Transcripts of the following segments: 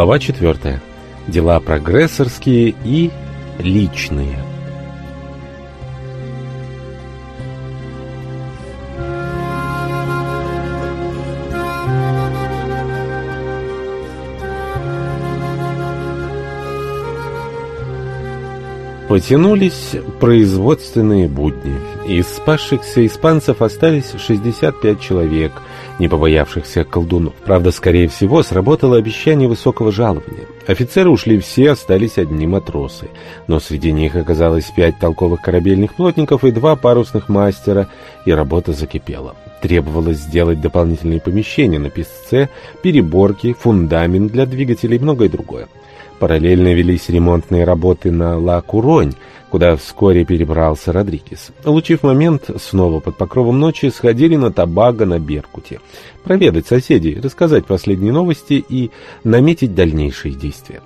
Глава 4. Дела прогрессорские и личные. Потянулись производственные будни. Из спасшихся испанцев остались 65 человек, не побоявшихся колдунов. Правда, скорее всего, сработало обещание высокого жалования. Офицеры ушли все, остались одни матросы. Но среди них оказалось пять толковых корабельных плотников и два парусных мастера, и работа закипела. Требовалось сделать дополнительные помещения на песце, переборки, фундамент для двигателей и многое другое. Параллельно велись ремонтные работы на Ла-Куронь, куда вскоре перебрался Родригес. Улучив момент, снова под покровом ночи сходили на Табаго на Беркуте. Проведать соседей, рассказать последние новости и наметить дальнейшие действия.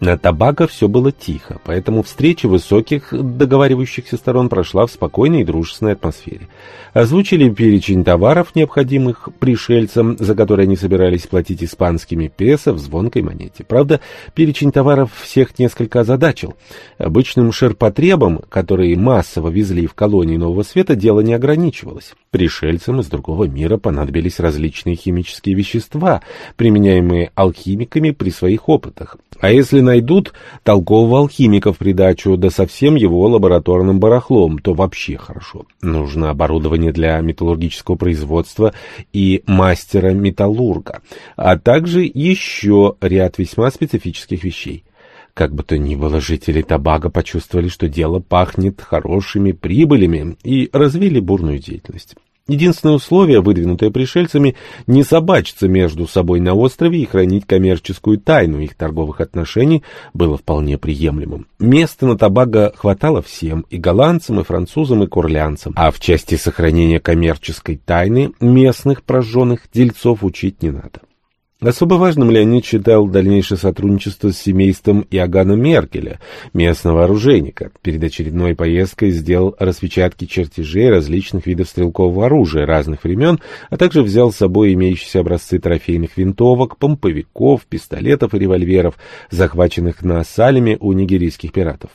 На Табаго все было тихо, поэтому встреча высоких договаривающихся сторон прошла в спокойной и дружественной атмосфере. Озвучили перечень товаров, необходимых пришельцам, за которые они собирались платить испанскими песо в звонкой монете. Правда, перечень товаров всех несколько озадачил. Обычным ширпотребам, которые массово везли в колонии Нового Света, дело не ограничивалось. Пришельцам из другого мира понадобились различные химические вещества, применяемые алхимиками при своих опытах. А если найдут толкового алхимика в придачу, да совсем его лабораторным барахлом, то вообще хорошо. Нужно оборудование для металлургического производства и мастера-металлурга, а также еще ряд весьма специфических вещей. Как бы то ни было, жители Табага почувствовали, что дело пахнет хорошими прибылями и развили бурную деятельность. Единственное условие, выдвинутое пришельцами, не собачиться между собой на острове и хранить коммерческую тайну их торговых отношений было вполне приемлемым. Места на Табаго хватало всем, и голландцам, и французам, и курлянцам, а в части сохранения коммерческой тайны местных прожженных дельцов учить не надо. Особо важным Леонид считал дальнейшее сотрудничество с семейством Иоганна Меркеля, местного оружейника. Перед очередной поездкой сделал распечатки чертежей различных видов стрелкового оружия разных времен, а также взял с собой имеющиеся образцы трофейных винтовок, помповиков, пистолетов и револьверов, захваченных на Салеме у нигерийских пиратов.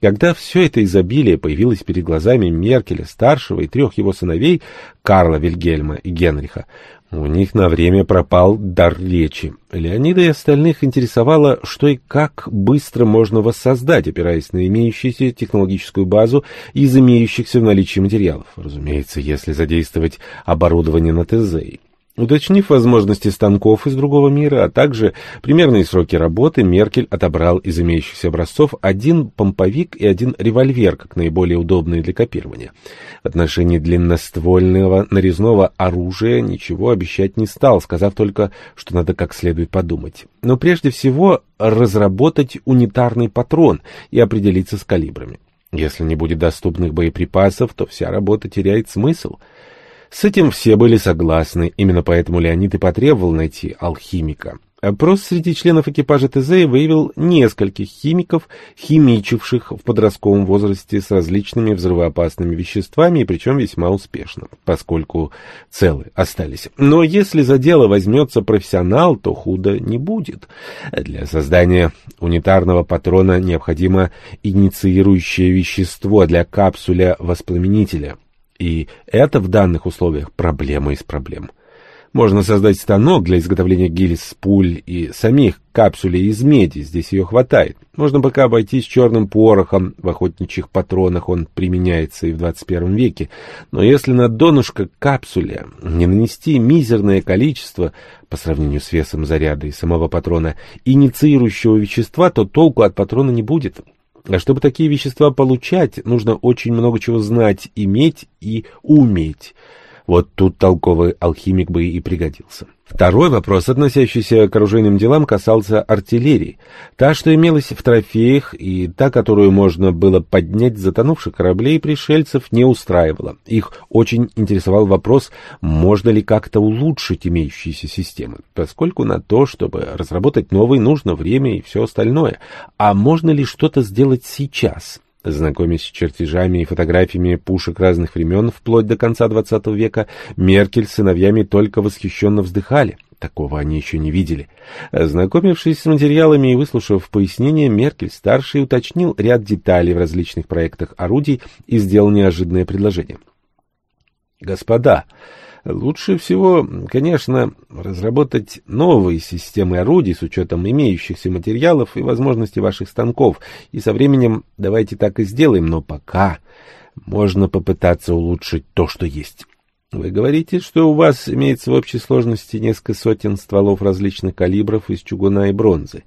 Когда все это изобилие появилось перед глазами Меркеля, старшего и трех его сыновей, Карла, Вильгельма и Генриха, у них на время пропал дар речи. Леонида и остальных интересовало, что и как быстро можно воссоздать, опираясь на имеющуюся технологическую базу из имеющихся в наличии материалов. Разумеется, если задействовать оборудование на ТЗ. Уточнив возможности станков из другого мира, а также примерные сроки работы, Меркель отобрал из имеющихся образцов один помповик и один револьвер, как наиболее удобные для копирования. В отношении длинноствольного нарезного оружия ничего обещать не стал, сказав только, что надо как следует подумать. Но прежде всего разработать унитарный патрон и определиться с калибрами. Если не будет доступных боеприпасов, то вся работа теряет смысл — с этим все были согласны, именно поэтому Леонид и потребовал найти алхимика. Опрос среди членов экипажа ТЗ выявил нескольких химиков, химичивших в подростковом возрасте с различными взрывоопасными веществами, и причем весьма успешно, поскольку целы остались. Но если за дело возьмется профессионал, то худо не будет. Для создания унитарного патрона необходимо инициирующее вещество для капсуля-воспламенителя — и это в данных условиях проблема из проблем. Можно создать станок для изготовления гильз, пуль и самих капсулей из меди, здесь ее хватает. Можно пока обойтись черным порохом, в охотничьих патронах он применяется и в 21 веке. Но если на донышко капсуля не нанести мизерное количество, по сравнению с весом заряда и самого патрона, инициирующего вещества, то толку от патрона не будет. А чтобы такие вещества получать, нужно очень много чего знать, иметь и уметь. Вот тут толковый алхимик бы и пригодился. Второй вопрос, относящийся к оружейным делам, касался артиллерии. Та, что имелась в трофеях, и та, которую можно было поднять с затонувших кораблей пришельцев, не устраивала. Их очень интересовал вопрос, можно ли как-то улучшить имеющиеся системы, поскольку на то, чтобы разработать новые, нужно время и все остальное. А можно ли что-то сделать сейчас? Знакомясь с чертежами и фотографиями пушек разных времен, вплоть до конца XX века, Меркель с сыновьями только восхищенно вздыхали. Такого они еще не видели. Ознакомившись с материалами и выслушав пояснения, Меркель-старший уточнил ряд деталей в различных проектах орудий и сделал неожиданное предложение. «Господа, лучше всего, конечно, разработать новые системы орудий с учетом имеющихся материалов и возможностей ваших станков, и со временем давайте так и сделаем, но пока можно попытаться улучшить то, что есть». Вы говорите, что у вас имеется в общей сложности несколько сотен стволов различных калибров из чугуна и бронзы,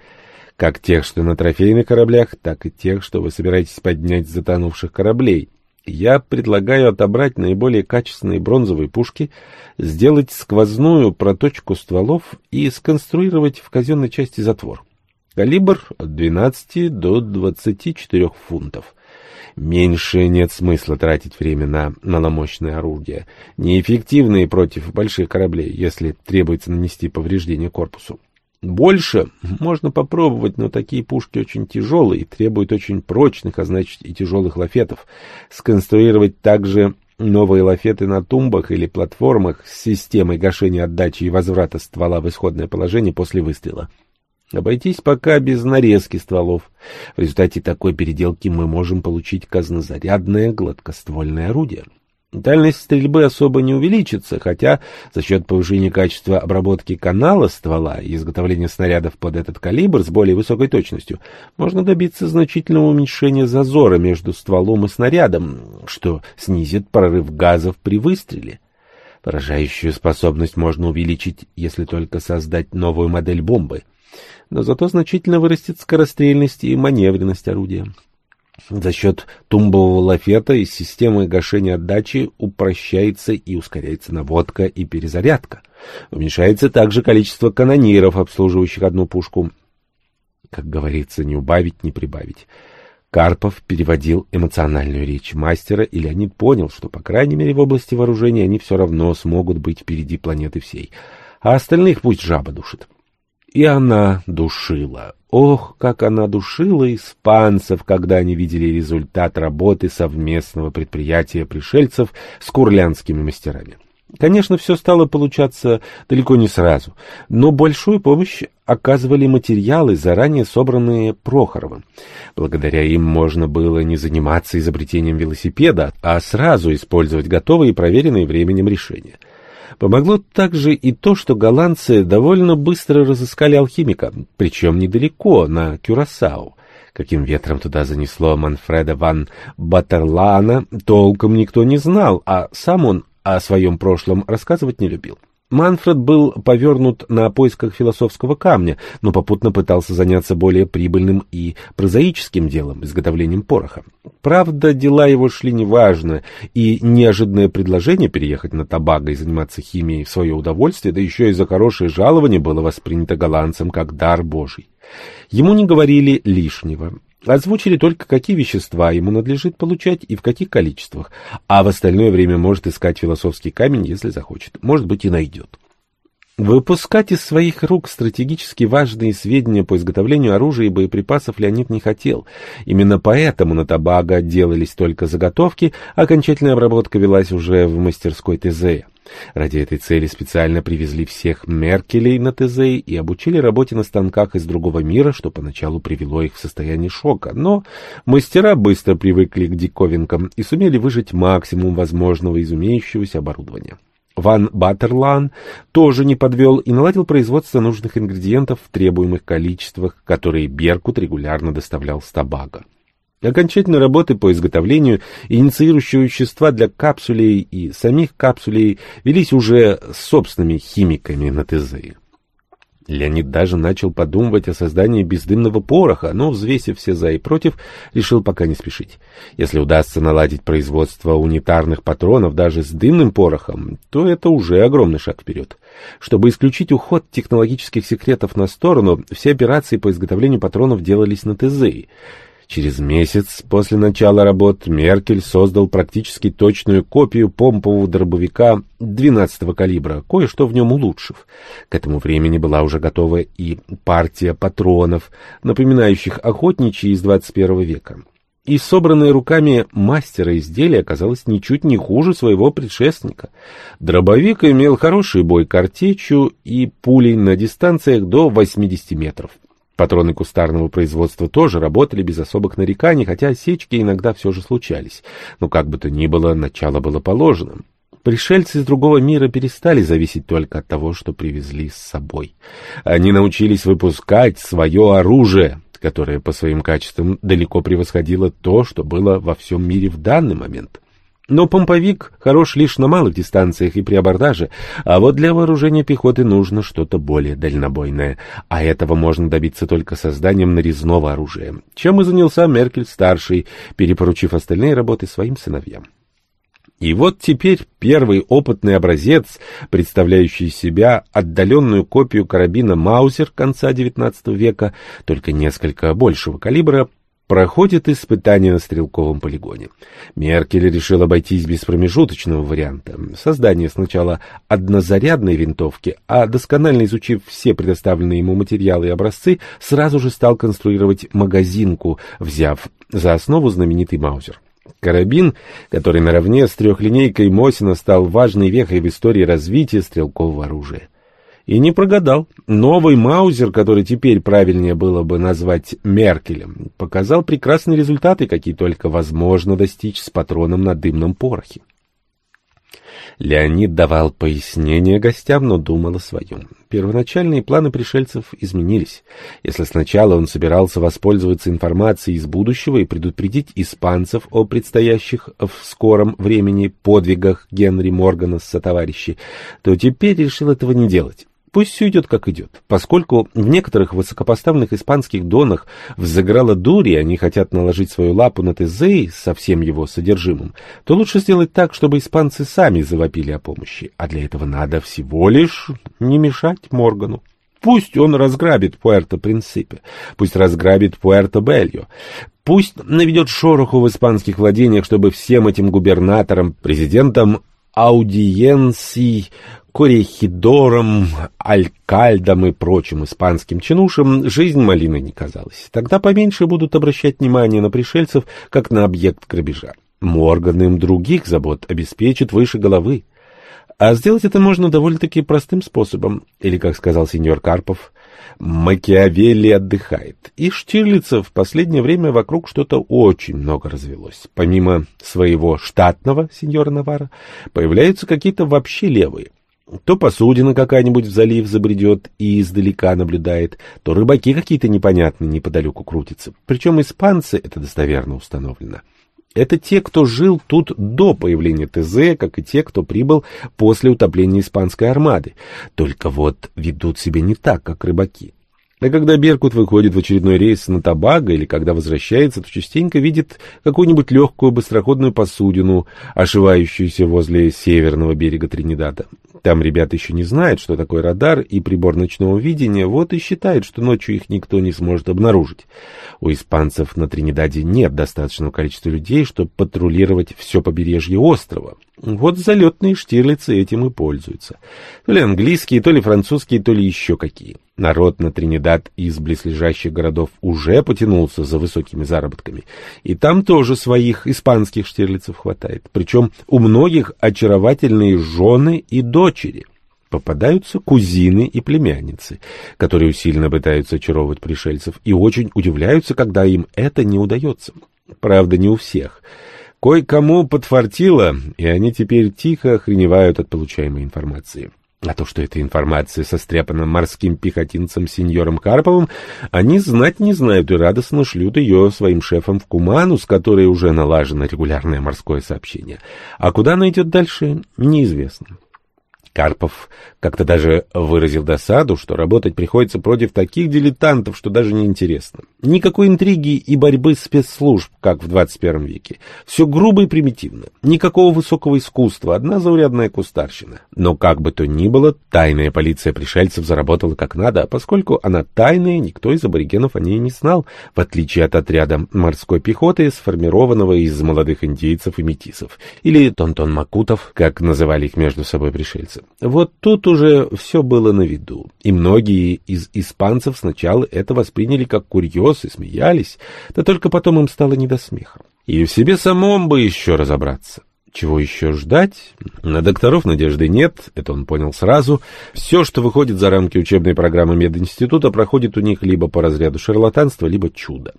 как тех, что на трофейных кораблях, так и тех, что вы собираетесь поднять с затонувших кораблей. Я предлагаю отобрать наиболее качественные бронзовые пушки, сделать сквозную проточку стволов и сконструировать в казенной части затвор. Калибр от 12 до 24 фунтов. Меньше нет смысла тратить время на маломощные орудия, неэффективные против больших кораблей, если требуется нанести повреждение корпусу. Больше можно попробовать, но такие пушки очень тяжелые и требуют очень прочных, а значит и тяжелых лафетов. Сконструировать также новые лафеты на тумбах или платформах с системой гашения отдачи и возврата ствола в исходное положение после выстрела. Обойтись пока без нарезки стволов. В результате такой переделки мы можем получить казнозарядное гладкоствольное орудие. Дальность стрельбы особо не увеличится, хотя за счет повышения качества обработки канала ствола и изготовления снарядов под этот калибр с более высокой точностью можно добиться значительного уменьшения зазора между стволом и снарядом, что снизит прорыв газов при выстреле. Поражающую способность можно увеличить, если только создать новую модель бомбы но зато значительно вырастет скорострельность и маневренность орудия. За счет тумбового лафета и системы гашения отдачи упрощается и ускоряется наводка и перезарядка. Уменьшается также количество канониров, обслуживающих одну пушку. Как говорится, не убавить, не прибавить. Карпов переводил эмоциональную речь мастера, и Леонид понял, что, по крайней мере, в области вооружения они все равно смогут быть впереди планеты всей, а остальных пусть жаба душит. И она душила. Ох, как она душила испанцев, когда они видели результат работы совместного предприятия пришельцев с курлянскими мастерами. Конечно, все стало получаться далеко не сразу, но большую помощь оказывали материалы, заранее собранные Прохоровым. Благодаря им можно было не заниматься изобретением велосипеда, а сразу использовать готовые и проверенные временем решения — Помогло также и то, что голландцы довольно быстро разыскали алхимика, причем недалеко, на Кюрасау. Каким ветром туда занесло Манфреда ван Батерлана, толком никто не знал, а сам он о своем прошлом рассказывать не любил. Манфред был повернут на поисках философского камня, но попутно пытался заняться более прибыльным и прозаическим делом — изготовлением пороха. Правда, дела его шли неважно, и неожиданное предложение переехать на Табаго и заниматься химией в свое удовольствие, да еще и за хорошее жалование, было воспринято голландцем как дар божий. Ему не говорили лишнего. Озвучили только, какие вещества ему надлежит получать и в каких количествах, а в остальное время может искать философский камень, если захочет. Может быть, и найдет. Выпускать из своих рук стратегически важные сведения по изготовлению оружия и боеприпасов Леонид не хотел. Именно поэтому на Табаго делались только заготовки, а окончательная обработка велась уже в мастерской ТЗ. Ради этой цели специально привезли всех Меркелей на ТЗ и обучили работе на станках из другого мира, что поначалу привело их в состояние шока. Но мастера быстро привыкли к диковинкам и сумели выжать максимум возможного из умеющегося оборудования. Ван Баттерлан тоже не подвел и наладил производство нужных ингредиентов в требуемых количествах, которые Беркут регулярно доставлял с Табага. Окончательные работы по изготовлению инициирующего вещества для капсулей и самих капсулей велись уже собственными химиками на ТЗ. Леонид даже начал подумывать о создании бездымного пороха, но, взвесив все за и против, решил пока не спешить. Если удастся наладить производство унитарных патронов даже с дымным порохом, то это уже огромный шаг вперед. Чтобы исключить уход технологических секретов на сторону, все операции по изготовлению патронов делались на ТЗ. Через месяц после начала работ Меркель создал практически точную копию помпового дробовика 12-го калибра, кое-что в нем улучшив. К этому времени была уже готова и партия патронов, напоминающих охотничьи из 21 века. и собранное руками мастера изделия оказалось ничуть не хуже своего предшественника. Дробовик имел хороший бой картечью и пулей на дистанциях до 80 метров. Патроны кустарного производства тоже работали без особых нареканий, хотя осечки иногда все же случались. Но как бы то ни было, начало было положено. Пришельцы из другого мира перестали зависеть только от того, что привезли с собой. Они научились выпускать свое оружие, которое по своим качествам далеко превосходило то, что было во всем мире в данный момент. Но помповик хорош лишь на малых дистанциях и при абордаже, а вот для вооружения пехоты нужно что-то более дальнобойное, а этого можно добиться только созданием нарезного оружия, чем и занялся Меркель-старший, перепоручив остальные работы своим сыновьям. И вот теперь первый опытный образец, представляющий себя отдаленную копию карабина Маузер конца XIX века, только несколько большего калибра, проходит испытание на стрелковом полигоне. Меркель решил обойтись без промежуточного варианта. Создание сначала однозарядной винтовки, а досконально изучив все предоставленные ему материалы и образцы, сразу же стал конструировать магазинку, взяв за основу знаменитый Маузер. Карабин, который наравне с трехлинейкой Мосина стал важной вехой в истории развития стрелкового оружия. И не прогадал. Новый Маузер, который теперь правильнее было бы назвать Меркелем, показал прекрасные результаты, какие только возможно достичь с патроном на дымном порохе. Леонид давал пояснения гостям, но думал о своем. Первоначальные планы пришельцев изменились. Если сначала он собирался воспользоваться информацией из будущего и предупредить испанцев о предстоящих в скором времени подвигах Генри Моргана с сотоварищей, то теперь решил этого не делать. Пусть все идет как идет. Поскольку в некоторых высокопоставленных испанских донах взыграла дурь, и они хотят наложить свою лапу на Тезей со всем его содержимым, то лучше сделать так, чтобы испанцы сами завопили о помощи. А для этого надо всего лишь не мешать Моргану. Пусть он разграбит Пуэрто-Принципе, пусть разграбит Пуэрто-Бельо, пусть наведет шороху в испанских владениях, чтобы всем этим губернаторам, президентам аудиенций, корехидорам, алькальдам и прочим испанским чинушам жизнь малины не казалась. Тогда поменьше будут обращать внимание на пришельцев, как на объект грабежа. Морган им других забот обеспечит выше головы. А сделать это можно довольно-таки простым способом, или, как сказал сеньор Карпов, Макиавелли отдыхает. И Штирлица в последнее время вокруг что-то очень много развелось. Помимо своего штатного сеньора Навара, появляются какие-то вообще левые. То посудина какая-нибудь в залив забредет и издалека наблюдает, то рыбаки какие-то непонятные неподалеку крутятся. Причем испанцы, это достоверно установлено. Это те, кто жил тут до появления ТЗ, как и те, кто прибыл после утопления испанской армады. Только вот ведут себя не так, как рыбаки. А когда Беркут выходит в очередной рейс на Табаго или когда возвращается, то частенько видит какую-нибудь легкую быстроходную посудину, ошивающуюся возле северного берега Тринидада. Там ребята еще не знают, что такое радар и прибор ночного видения, вот и считают, что ночью их никто не сможет обнаружить. У испанцев на Тринидаде нет достаточного количества людей, чтобы патрулировать все побережье острова. Вот залетные штирлицы этим и пользуются. То ли английские, то ли французские, то ли еще какие. Народ на Тринидад из близлежащих городов уже потянулся за высокими заработками. И там тоже своих испанских штирлицев хватает. Причем у многих очаровательные жены и дочери. Попадаются кузины и племянницы, которые усиленно пытаются очаровывать пришельцев и очень удивляются, когда им это не удается. Правда, не у всех. Кое-кому подфартило, и они теперь тихо охреневают от получаемой информации. А то, что эта информация состряпана морским пехотинцем сеньором Карповым, они знать не знают и радостно шлют ее своим шефам в Куману, с которой уже налажено регулярное морское сообщение. А куда она идет дальше, неизвестно. Карпов как-то даже выразил досаду, что работать приходится против таких дилетантов, что даже не интересно. Никакой интриги и борьбы спецслужб, как в 21 веке. Все грубо и примитивно. Никакого высокого искусства, одна заурядная кустарщина. Но как бы то ни было, тайная полиция пришельцев заработала как надо, а поскольку она тайная, никто из аборигенов о ней не знал, в отличие от отряда морской пехоты, сформированного из молодых индейцев и метисов, или тонтон-макутов, как называли их между собой пришельцы. Вот тут уже все было на виду, и многие из испанцев сначала это восприняли как курьез, матросы смеялись, да только потом им стало не до смеха. И в себе самом бы еще разобраться. Чего еще ждать? На докторов надежды нет, это он понял сразу. Все, что выходит за рамки учебной программы мединститута, проходит у них либо по разряду шарлатанства, либо чуда.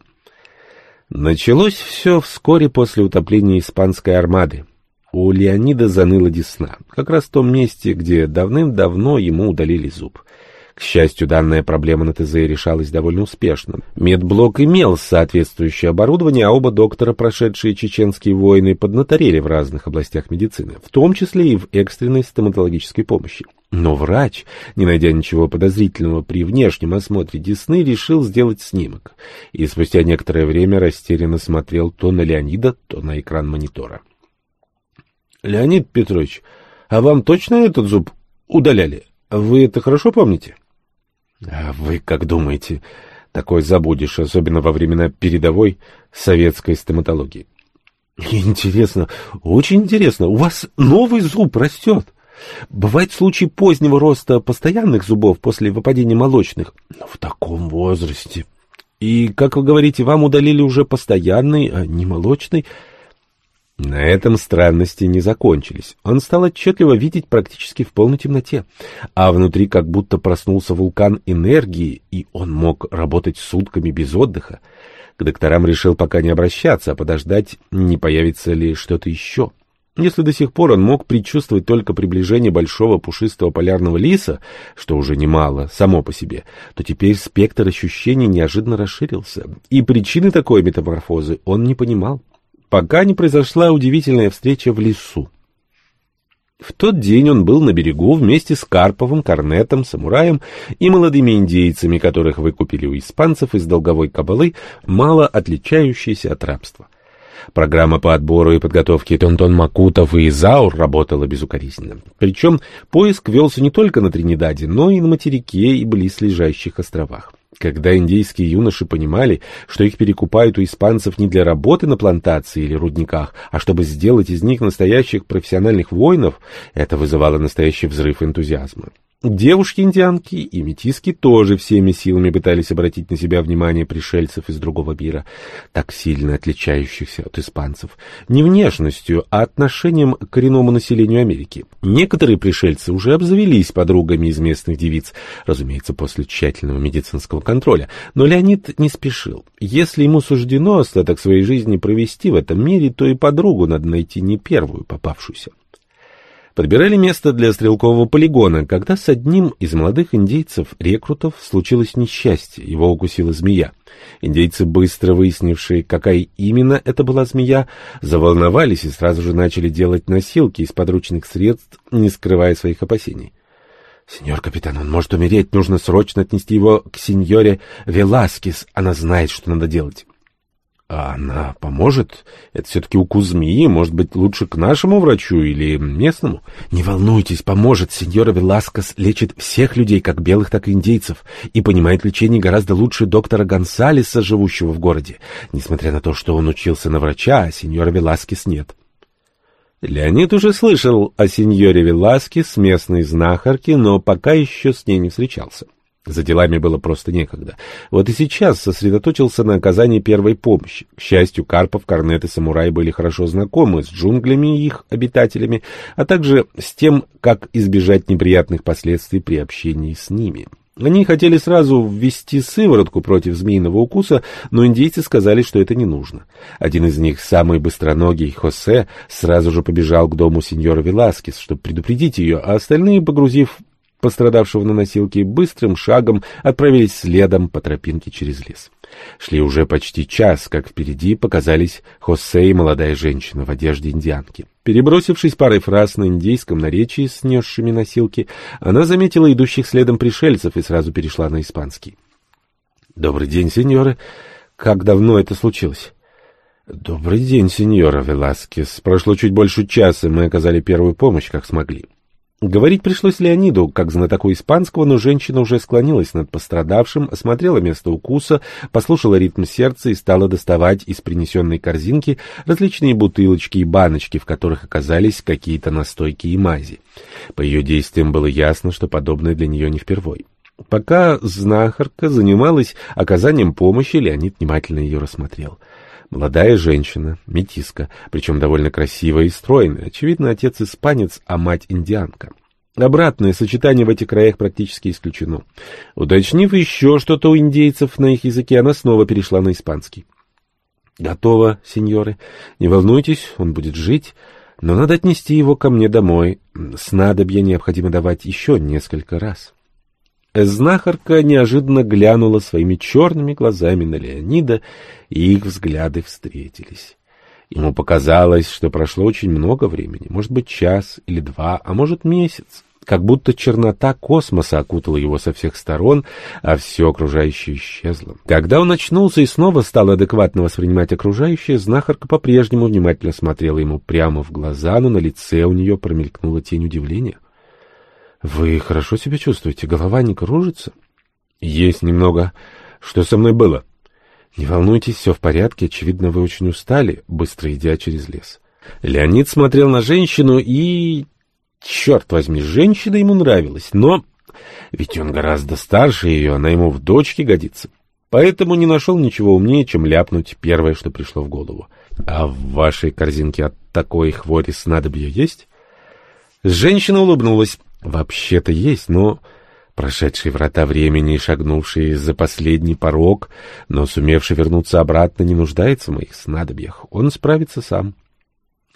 Началось все вскоре после утопления испанской армады. У Леонида заныла десна, как раз в том месте, где давным-давно ему удалили зуб. К счастью, данная проблема на ТЗ решалась довольно успешно. Медблок имел соответствующее оборудование, а оба доктора, прошедшие чеченские войны, поднаторели в разных областях медицины, в том числе и в экстренной стоматологической помощи. Но врач, не найдя ничего подозрительного при внешнем осмотре десны, решил сделать снимок. И спустя некоторое время растерянно смотрел то на Леонида, то на экран монитора. — Леонид Петрович, а вам точно этот зуб удаляли? Вы это хорошо помните? — а вы как думаете, такой забудешь, особенно во времена передовой советской стоматологии? Интересно, очень интересно. У вас новый зуб растет. Бывает случай позднего роста постоянных зубов после выпадения молочных. Но в таком возрасте. И, как вы говорите, вам удалили уже постоянный, а не молочный. На этом странности не закончились. Он стал отчетливо видеть практически в полной темноте, а внутри как будто проснулся вулкан энергии, и он мог работать сутками без отдыха. К докторам решил пока не обращаться, а подождать, не появится ли что-то еще. Если до сих пор он мог предчувствовать только приближение большого пушистого полярного лиса, что уже немало само по себе, то теперь спектр ощущений неожиданно расширился, и причины такой метаморфозы он не понимал пока не произошла удивительная встреча в лесу. В тот день он был на берегу вместе с Карповым, Корнетом, Самураем и молодыми индейцами, которых выкупили у испанцев из долговой кабалы, мало отличающиеся от рабства. Программа по отбору и подготовке Тонтон Макутов и Изаур работала безукоризненно. Причем поиск велся не только на Тринидаде, но и на материке и близлежащих островах. Когда индейские юноши понимали, что их перекупают у испанцев не для работы на плантации или рудниках, а чтобы сделать из них настоящих профессиональных воинов, это вызывало настоящий взрыв энтузиазма. Девушки-индианки и метиски тоже всеми силами пытались обратить на себя внимание пришельцев из другого мира, так сильно отличающихся от испанцев, не внешностью, а отношением к коренному населению Америки. Некоторые пришельцы уже обзавелись подругами из местных девиц, разумеется, после тщательного медицинского контроля, но Леонид не спешил. Если ему суждено остаток своей жизни провести в этом мире, то и подругу надо найти не первую попавшуюся. Подбирали место для стрелкового полигона, когда с одним из молодых индейцев-рекрутов случилось несчастье, его укусила змея. Индейцы, быстро выяснившие, какая именно это была змея, заволновались и сразу же начали делать носилки из подручных средств, не скрывая своих опасений. «Сеньор капитан, он может умереть, нужно срочно отнести его к сеньоре Веласкес, она знает, что надо делать». А она поможет? Это все-таки укус змеи, может быть, лучше к нашему врачу или местному? Не волнуйтесь, поможет. Сеньора Веласкас лечит всех людей, как белых, так и индейцев, и понимает лечение гораздо лучше доктора Гонсалеса, живущего в городе, несмотря на то, что он учился на врача, а сеньора Веласкес нет. Леонид уже слышал о сеньоре Веласкес, местной знахарке, но пока еще с ней не встречался. За делами было просто некогда. Вот и сейчас сосредоточился на оказании первой помощи. К счастью, Карпов, Корнет и Самурай были хорошо знакомы с джунглями и их обитателями, а также с тем, как избежать неприятных последствий при общении с ними. Они хотели сразу ввести сыворотку против змеиного укуса, но индейцы сказали, что это не нужно. Один из них, самый быстроногий Хосе, сразу же побежал к дому сеньора Веласкес, чтобы предупредить ее, а остальные, погрузив пострадавшего на носилке, быстрым шагом отправились следом по тропинке через лес. Шли уже почти час, как впереди показались Хосе и молодая женщина в одежде индианки. Перебросившись парой фраз на индейском наречии, снесшими носилки, она заметила идущих следом пришельцев и сразу перешла на испанский. — Добрый день, сеньоры. Как давно это случилось? — Добрый день, сеньора Веласкес. Прошло чуть больше часа, мы оказали первую помощь, как смогли. Говорить пришлось Леониду, как знатоку испанского, но женщина уже склонилась над пострадавшим, осмотрела место укуса, послушала ритм сердца и стала доставать из принесенной корзинки различные бутылочки и баночки, в которых оказались какие-то настойки и мази. По ее действиям было ясно, что подобное для нее не впервой. Пока знахарка занималась оказанием помощи, Леонид внимательно ее рассмотрел. Молодая женщина, метиска, причем довольно красивая и стройная. Очевидно, отец испанец, а мать индианка. Обратное сочетание в этих краях практически исключено. Уточнив еще что-то у индейцев на их языке, она снова перешла на испанский. «Готово, сеньоры. Не волнуйтесь, он будет жить, но надо отнести его ко мне домой. Снадобья необходимо давать еще несколько раз». Знахарка неожиданно глянула своими черными глазами на Леонида, и их взгляды встретились. Ему показалось, что прошло очень много времени, может быть, час или два, а может, месяц. Как будто чернота космоса окутала его со всех сторон, а все окружающее исчезло. Когда он очнулся и снова стал адекватно воспринимать окружающее, знахарка по-прежнему внимательно смотрела ему прямо в глаза, но на лице у нее промелькнула тень удивления. Вы хорошо себя чувствуете? Голова не кружится? Есть немного. Что со мной было? Не волнуйтесь, все в порядке. Очевидно, вы очень устали, быстро идя через лес. Леонид смотрел на женщину и... Черт возьми, женщина ему нравилась, но... Ведь он гораздо старше ее, она ему в дочке годится. Поэтому не нашел ничего умнее, чем ляпнуть первое, что пришло в голову. А в вашей корзинке от такой хвори снадобья есть? Женщина улыбнулась. Вообще-то есть, но прошедший врата времени и шагнувший за последний порог, но сумевший вернуться обратно, не нуждается в моих снадобьях. Он справится сам.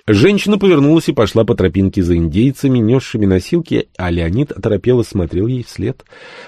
Женщина повернулась и пошла по тропинке за индейцами, несшими носилки, а Леонид оторопело смотрел ей вслед.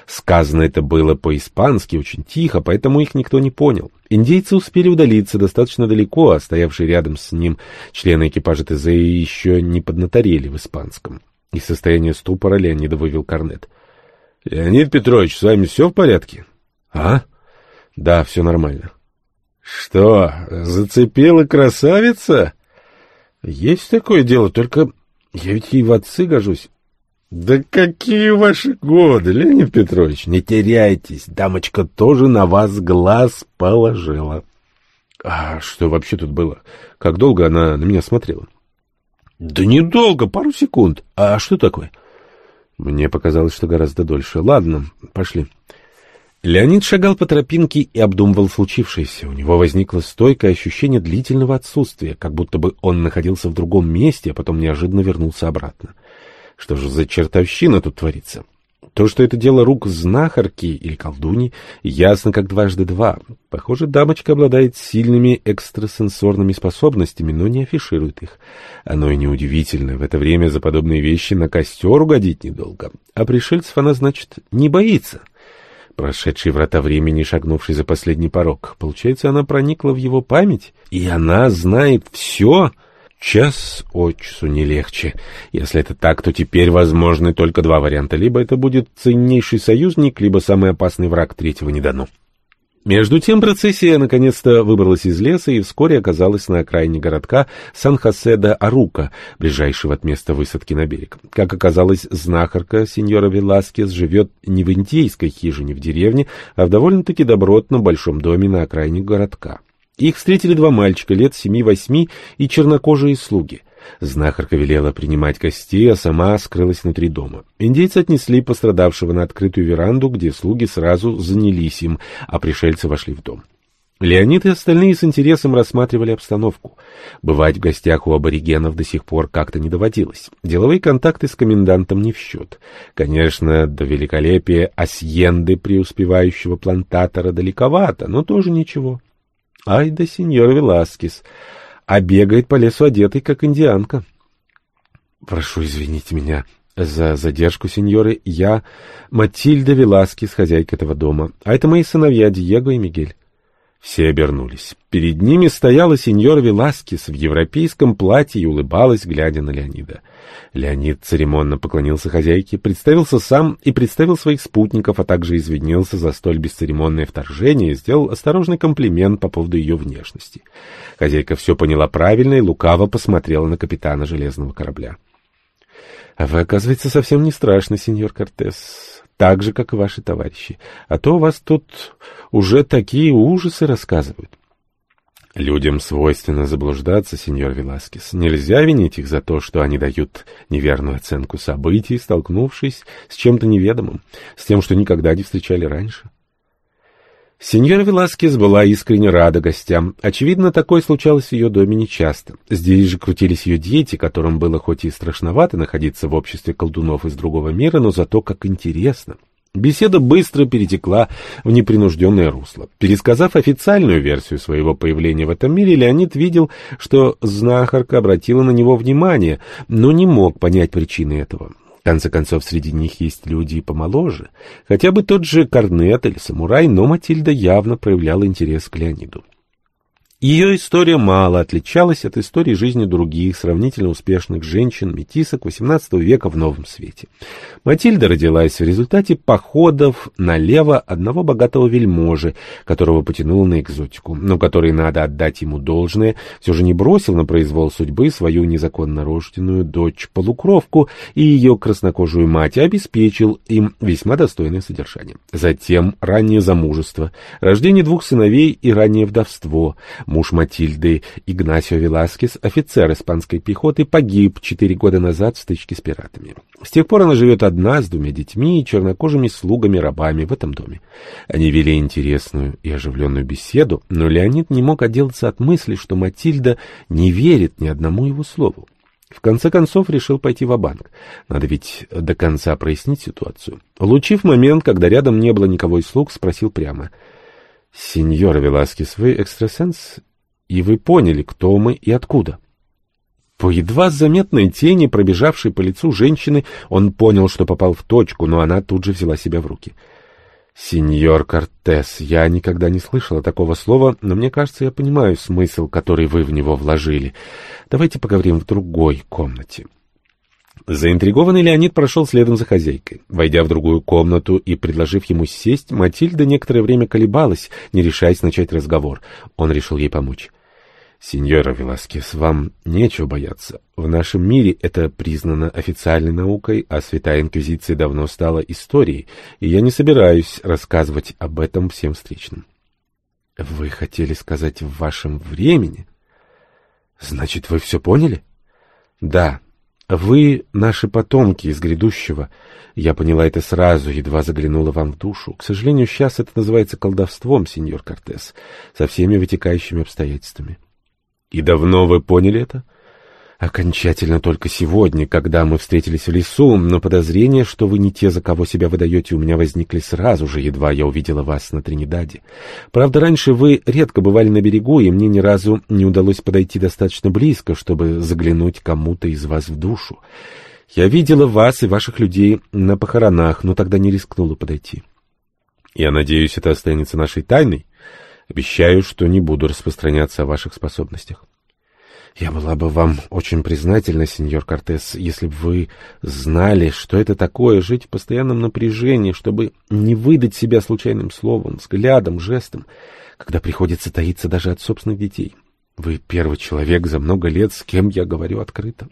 Сказано это было по-испански, очень тихо, поэтому их никто не понял. Индейцы успели удалиться достаточно далеко, а стоявшие рядом с ним члены экипажа ТЗ еще не поднаторели в испанском. Из состояния ступора Леонида вывел корнет. — Леонид Петрович, с вами все в порядке? — А? — Да, все нормально. — Что, зацепила красавица? — Есть такое дело, только я ведь ей в отцы гожусь. — Да какие ваши годы, Леонид Петрович, не теряйтесь, дамочка тоже на вас глаз положила. — А что вообще тут было? Как долго она на меня смотрела? — да недолго, пару секунд. А что такое? Мне показалось, что гораздо дольше. Ладно, пошли. Леонид шагал по тропинке и обдумывал случившееся. У него возникло стойкое ощущение длительного отсутствия, как будто бы он находился в другом месте, а потом неожиданно вернулся обратно. Что же за чертовщина тут творится? То, что это дело рук знахарки или колдуни, ясно как дважды два. Похоже, дамочка обладает сильными экстрасенсорными способностями, но не афиширует их. Оно и неудивительно, в это время за подобные вещи на костер угодить недолго. А пришельцев она, значит, не боится. Прошедший врата времени, шагнувший за последний порог. Получается, она проникла в его память, и она знает все... Час от часу не легче. Если это так, то теперь возможны только два варианта. Либо это будет ценнейший союзник, либо самый опасный враг третьего не дано. Между тем процессия наконец-то выбралась из леса и вскоре оказалась на окраине городка Сан-Хосе-де-Арука, ближайшего от места высадки на берег. Как оказалось, знахарка сеньора Веласкес живет не в индейской хижине в деревне, а в довольно-таки добротном большом доме на окраине городка. Их встретили два мальчика лет семи-восьми и чернокожие слуги. Знахарка велела принимать гостей, а сама скрылась внутри дома. Индейцы отнесли пострадавшего на открытую веранду, где слуги сразу занялись им, а пришельцы вошли в дом. Леонид и остальные с интересом рассматривали обстановку. Бывать в гостях у аборигенов до сих пор как-то не доводилось. Деловые контакты с комендантом не в счет. Конечно, до великолепия асьенды преуспевающего плантатора далековато, но тоже ничего. Ай да сеньор Веласкес, а бегает по лесу одетый, как индианка. Прошу извинить меня за задержку, сеньоры. Я Матильда Веласкес, хозяйка этого дома, а это мои сыновья Диего и Мигель. Все обернулись. Перед ними стояла сеньора Веласкес в европейском платье и улыбалась, глядя на Леонида. Леонид церемонно поклонился хозяйке, представился сам и представил своих спутников, а также извинился за столь бесцеремонное вторжение и сделал осторожный комплимент по поводу ее внешности. Хозяйка все поняла правильно и лукаво посмотрела на капитана железного корабля. — А вы, оказывается, совсем не страшный, сеньор Кортес так же, как и ваши товарищи. А то вас тут уже такие ужасы рассказывают. Людям свойственно заблуждаться, сеньор Веласкес. Нельзя винить их за то, что они дают неверную оценку событий, столкнувшись с чем-то неведомым, с тем, что никогда не встречали раньше. Сеньора Веласкес была искренне рада гостям. Очевидно, такое случалось в ее доме нечасто. Здесь же крутились ее дети, которым было хоть и страшновато находиться в обществе колдунов из другого мира, но зато как интересно. Беседа быстро перетекла в непринужденное русло. Пересказав официальную версию своего появления в этом мире, Леонид видел, что знахарка обратила на него внимание, но не мог понять причины этого. Конце концов, среди них есть люди и помоложе. Хотя бы тот же Корнет или Самурай, но Матильда явно проявляла интерес к Леониду. Ее история мало отличалась от истории жизни других сравнительно успешных женщин-метисок XVIII века в Новом Свете. Матильда родилась в результате походов налево одного богатого вельможи, которого потянуло на экзотику, но который, надо отдать ему должное, все же не бросил на произвол судьбы свою незаконно рожденную дочь-полукровку и ее краснокожую мать, обеспечил им весьма достойное содержание. Затем раннее замужество, рождение двух сыновей и раннее вдовство — Муж Матильды, Игнасио Веласкес, офицер испанской пехоты, погиб четыре года назад в стычке с пиратами. С тех пор она живет одна, с двумя детьми и чернокожими слугами-рабами в этом доме. Они вели интересную и оживленную беседу, но Леонид не мог отделаться от мысли, что Матильда не верит ни одному его слову. В конце концов решил пойти в банк Надо ведь до конца прояснить ситуацию. Улучив момент, когда рядом не было никого из слуг, спросил прямо — «Сеньор Веласкес, вы экстрасенс, и вы поняли, кто мы и откуда». По едва заметной тени, пробежавшей по лицу женщины, он понял, что попал в точку, но она тут же взяла себя в руки. «Сеньор Кортес, я никогда не слышала такого слова, но мне кажется, я понимаю смысл, который вы в него вложили. Давайте поговорим в другой комнате». Заинтригованный Леонид прошел следом за хозяйкой. Войдя в другую комнату и предложив ему сесть, Матильда некоторое время колебалась, не решаясь начать разговор. Он решил ей помочь. «Сеньора Веласкес, вам нечего бояться. В нашем мире это признано официальной наукой, а Святая Инквизиция давно стала историей, и я не собираюсь рассказывать об этом всем встречным». «Вы хотели сказать в вашем времени?» «Значит, вы все поняли?» «Да». Вы наши потомки из грядущего. Я поняла это сразу, едва заглянула вам в душу. К сожалению, сейчас это называется колдовством, сеньор Кортес, со всеми вытекающими обстоятельствами. И давно вы поняли это? — Окончательно только сегодня, когда мы встретились в лесу, но подозрения, что вы не те, за кого себя выдаете, у меня возникли сразу же, едва я увидела вас на Тринидаде. Правда, раньше вы редко бывали на берегу, и мне ни разу не удалось подойти достаточно близко, чтобы заглянуть кому-то из вас в душу. Я видела вас и ваших людей на похоронах, но тогда не рискнула подойти. Я надеюсь, это останется нашей тайной. Обещаю, что не буду распространяться о ваших способностях. Я была бы вам очень признательна, сеньор Кортес, если бы вы знали, что это такое жить в постоянном напряжении, чтобы не выдать себя случайным словом, взглядом, жестом, когда приходится таиться даже от собственных детей. Вы первый человек за много лет, с кем я говорю открыто.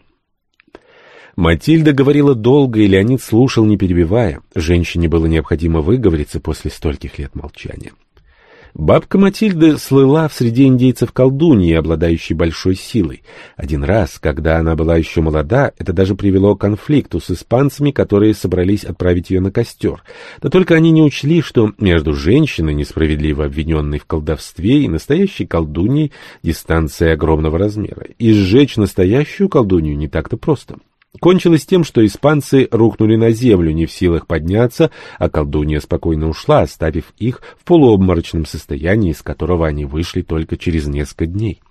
Матильда говорила долго, и Леонид слушал, не перебивая. Женщине было необходимо выговориться после стольких лет молчания. Бабка Матильда слыла в среде индейцев колдуньей, обладающей большой силой. Один раз, когда она была еще молода, это даже привело к конфликту с испанцами, которые собрались отправить ее на костер. Да только они не учли, что между женщиной, несправедливо обвиненной в колдовстве, и настоящей колдуньей дистанция огромного размера. И сжечь настоящую колдунью не так-то просто. Кончилось тем, что испанцы рухнули на землю, не в силах подняться, а колдунья спокойно ушла, оставив их в полуобморочном состоянии, из которого они вышли только через несколько дней.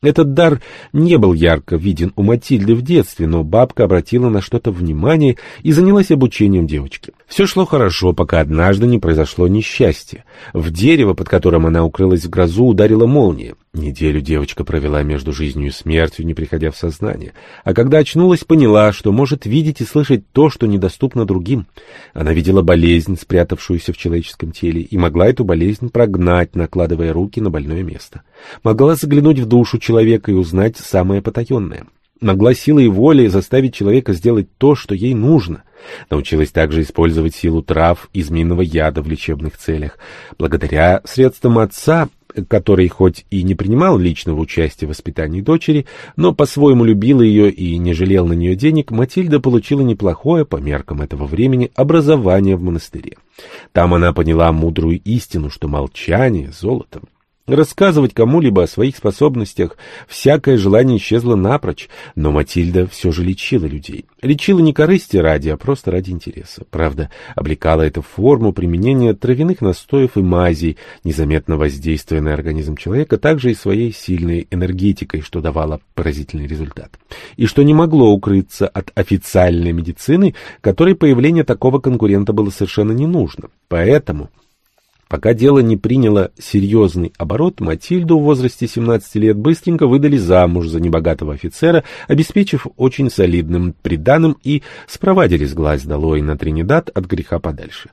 Этот дар не был ярко виден у Матильды в детстве, но бабка обратила на что-то внимание и занялась обучением девочки. Все шло хорошо, пока однажды не произошло несчастье. В дерево, под которым она укрылась в грозу, ударила молния. Неделю девочка провела между жизнью и смертью, не приходя в сознание. А когда очнулась, поняла, что может видеть и слышать то, что недоступно другим. Она видела болезнь, спрятавшуюся в человеческом теле, и могла эту болезнь прогнать, накладывая руки на больное место. Могла заглянуть в душу человека и узнать самое потаенное. Могла силой воли заставить человека сделать то, что ей нужно. Научилась также использовать силу трав и змеиного яда в лечебных целях. Благодаря средствам отца который хоть и не принимал личного участия в воспитании дочери, но по-своему любил ее и не жалел на нее денег, Матильда получила неплохое, по меркам этого времени, образование в монастыре. Там она поняла мудрую истину, что молчание — золото. Рассказывать кому-либо о своих способностях всякое желание исчезло напрочь, но Матильда все же лечила людей. Лечила не корысти ради, а просто ради интереса. Правда, облекала это в форму применения травяных настоев и мазей, незаметно воздействуя на организм человека, также и своей сильной энергетикой, что давало поразительный результат. И что не могло укрыться от официальной медицины, которой появление такого конкурента было совершенно не нужно. Поэтому... Пока дело не приняло серьезный оборот, Матильду в возрасте 17 лет быстренько выдали замуж за небогатого офицера, обеспечив очень солидным приданым и спровадили с глаз долой на Тринидад от греха подальше.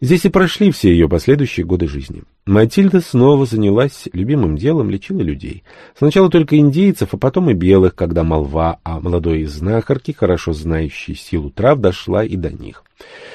Здесь и прошли все ее последующие годы жизни. Матильда снова занялась любимым делом, лечила людей. Сначала только индейцев, а потом и белых, когда молва о молодой знахарке, хорошо знающей силу трав, дошла и до них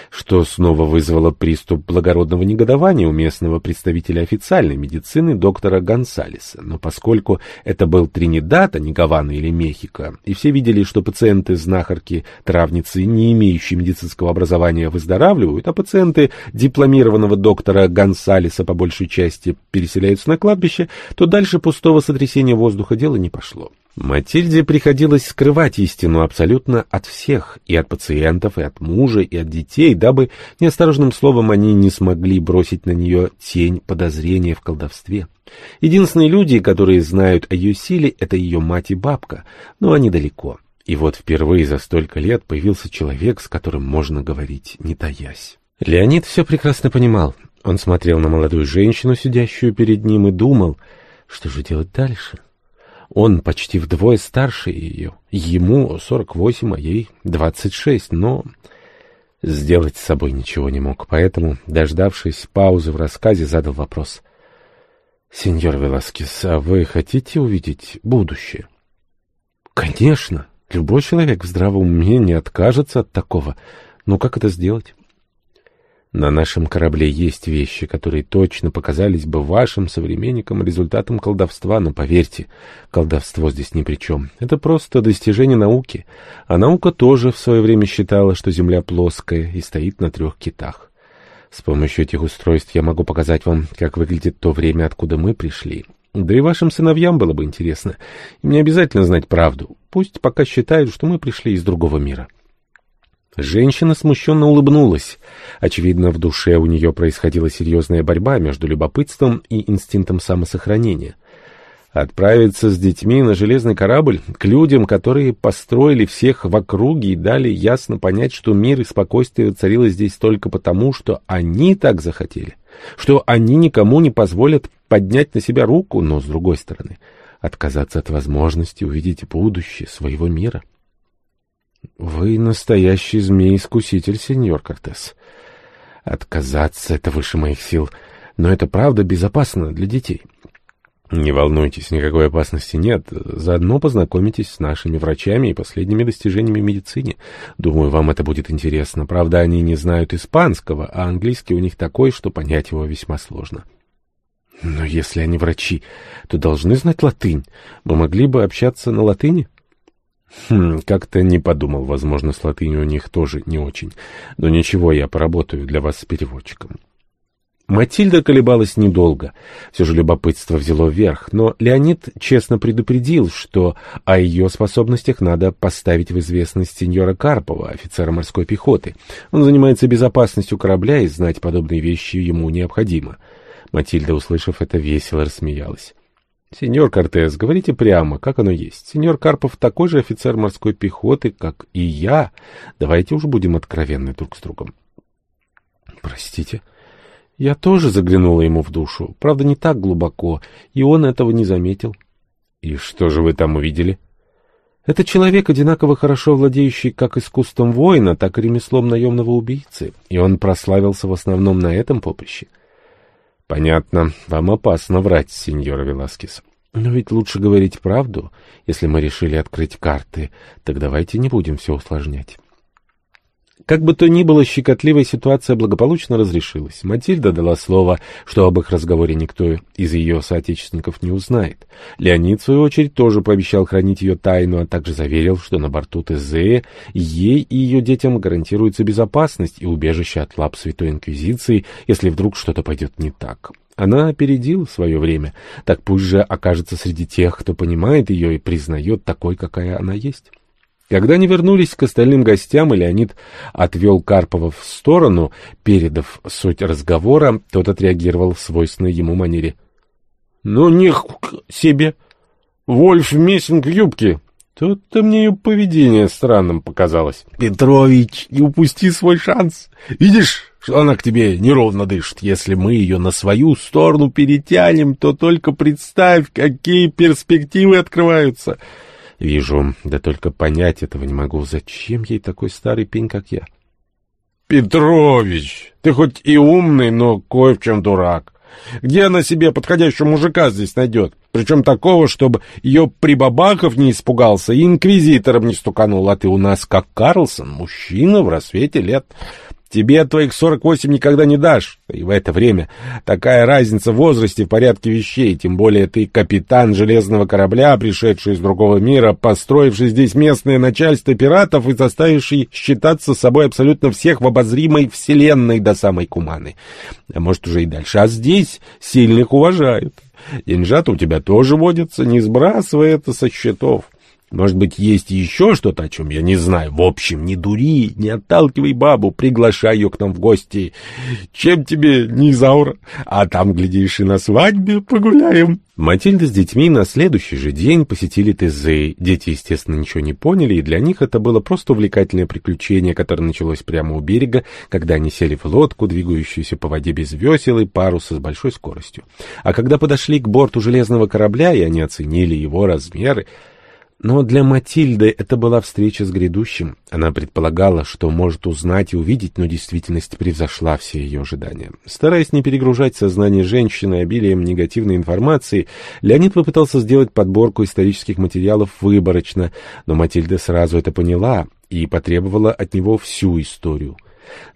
что снова вызвало приступ благородного негодования у местного представителя официальной медицины доктора Гонсалеса. Но поскольку это был Тринидад, а не Гавана или Мехико, и все видели, что пациенты знахарки, травницы, не имеющие медицинского образования, выздоравливают, а пациенты дипломированного доктора Гонсалеса по большей части переселяются на кладбище, то дальше пустого сотрясения воздуха дело не пошло. Матильде приходилось скрывать истину абсолютно от всех, и от пациентов, и от мужа, и от детей, дабы неосторожным словом они не смогли бросить на нее тень подозрения в колдовстве. Единственные люди, которые знают о ее силе, это ее мать и бабка, но они далеко. И вот впервые за столько лет появился человек, с которым можно говорить, не таясь. Леонид все прекрасно понимал. Он смотрел на молодую женщину, сидящую перед ним, и думал, что же делать дальше. — он почти вдвое старше ее. Ему 48, а ей 26, но сделать с собой ничего не мог. Поэтому, дождавшись паузы в рассказе, задал вопрос. «Сеньор Веласкес, а вы хотите увидеть будущее?» «Конечно. Любой человек в здравом уме не откажется от такого. Но как это сделать?» На нашем корабле есть вещи, которые точно показались бы вашим современникам результатом колдовства, но поверьте, колдовство здесь ни при чем. Это просто достижение науки. А наука тоже в свое время считала, что Земля плоская и стоит на трех китах. С помощью этих устройств я могу показать вам, как выглядит то время, откуда мы пришли. Да и вашим сыновьям было бы интересно. Им не обязательно знать правду. Пусть пока считают, что мы пришли из другого мира. Женщина смущенно улыбнулась. Очевидно, в душе у нее происходила серьезная борьба между любопытством и инстинктом самосохранения. Отправиться с детьми на железный корабль к людям, которые построили всех в округе и дали ясно понять, что мир и спокойствие царило здесь только потому, что они так захотели, что они никому не позволят поднять на себя руку, но, с другой стороны, отказаться от возможности увидеть будущее своего мира. Вы настоящий змей-искуситель, сеньор Кортес. Отказаться — это выше моих сил, но это правда безопасно для детей. Не волнуйтесь, никакой опасности нет. Заодно познакомитесь с нашими врачами и последними достижениями в медицине. Думаю, вам это будет интересно. Правда, они не знают испанского, а английский у них такой, что понять его весьма сложно. Но если они врачи, то должны знать латынь. Мы могли бы общаться на латыни? Хм, как-то не подумал, возможно, с латынью у них тоже не очень. Но ничего, я поработаю для вас с переводчиком. Матильда колебалась недолго. Все же любопытство взяло верх, но Леонид честно предупредил, что о ее способностях надо поставить в известность сеньора Карпова, офицера морской пехоты. Он занимается безопасностью корабля, и знать подобные вещи ему необходимо. Матильда, услышав это, весело рассмеялась. Сеньор Кортес, говорите прямо, как оно есть. Сеньор Карпов такой же офицер морской пехоты, как и я. Давайте уж будем откровенны друг с другом. Простите. Я тоже заглянула ему в душу, правда, не так глубоко, и он этого не заметил. И что же вы там увидели? Это человек, одинаково хорошо владеющий как искусством воина, так и ремеслом наемного убийцы, и он прославился в основном на этом поприще. — Понятно. Вам опасно врать, сеньор Веласкес. Но ведь лучше говорить правду. Если мы решили открыть карты, так давайте не будем все усложнять. Как бы то ни было, щекотливая ситуация благополучно разрешилась. Матильда дала слово, что об их разговоре никто из ее соотечественников не узнает. Леонид, в свою очередь, тоже пообещал хранить ее тайну, а также заверил, что на борту Тезея ей и ее детям гарантируется безопасность и убежище от лап Святой Инквизиции, если вдруг что-то пойдет не так. Она опередила свое время, так пусть же окажется среди тех, кто понимает ее и признает такой, какая она есть. Когда они вернулись к остальным гостям, и Леонид отвел Карпова в сторону, передав суть разговора, тот отреагировал в свойственной ему манере. — Ну, них себе! Вольф Мессинг в юбке! Тут-то мне ее поведение странным показалось. — Петрович, не упусти свой шанс! Видишь, что она к тебе неровно дышит. Если мы ее на свою сторону перетянем, то только представь, какие перспективы открываются! — Вижу, да только понять этого не могу. Зачем ей такой старый пень, как я? Петрович, ты хоть и умный, но кое в чем дурак. Где она себе подходящего мужика здесь найдет? Причем такого, чтобы ее прибабахов не испугался и инквизитором не стуканул. А ты у нас как Карлсон, мужчина в рассвете лет. Тебе твоих 48 никогда не дашь. И в это время такая разница в возрасте в порядке вещей, тем более ты капитан железного корабля, пришедший из другого мира, построивший здесь местное начальство пиратов и заставивший считаться собой абсолютно всех в обозримой вселенной до самой Куманы. А может, уже и дальше. А здесь сильных уважают. Деньжата у тебя тоже водятся, не сбрасывай это со счетов. Может быть, есть еще что-то, о чем я не знаю. В общем, не дури, не отталкивай бабу, приглашай ее к нам в гости. Чем тебе не заура? А там, глядишь, и на свадьбе погуляем. Матильда с детьми на следующий же день посетили Тезей. Дети, естественно, ничего не поняли, и для них это было просто увлекательное приключение, которое началось прямо у берега, когда они сели в лодку, двигающуюся по воде без весел и паруса с большой скоростью. А когда подошли к борту железного корабля, и они оценили его размеры, но для Матильды это была встреча с грядущим. Она предполагала, что может узнать и увидеть, но действительность превзошла все ее ожидания. Стараясь не перегружать сознание женщины обилием негативной информации, Леонид попытался сделать подборку исторических материалов выборочно, но Матильда сразу это поняла и потребовала от него всю историю.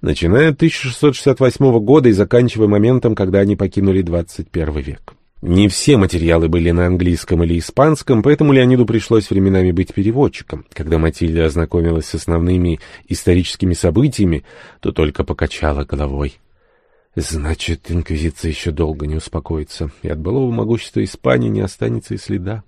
Начиная от 1668 года и заканчивая моментом, когда они покинули 21 век. Не все материалы были на английском или испанском, поэтому Леониду пришлось временами быть переводчиком. Когда Матильда ознакомилась с основными историческими событиями, то только покачала головой. Значит, инквизиция еще долго не успокоится, и от былого могущества Испании не останется и следа.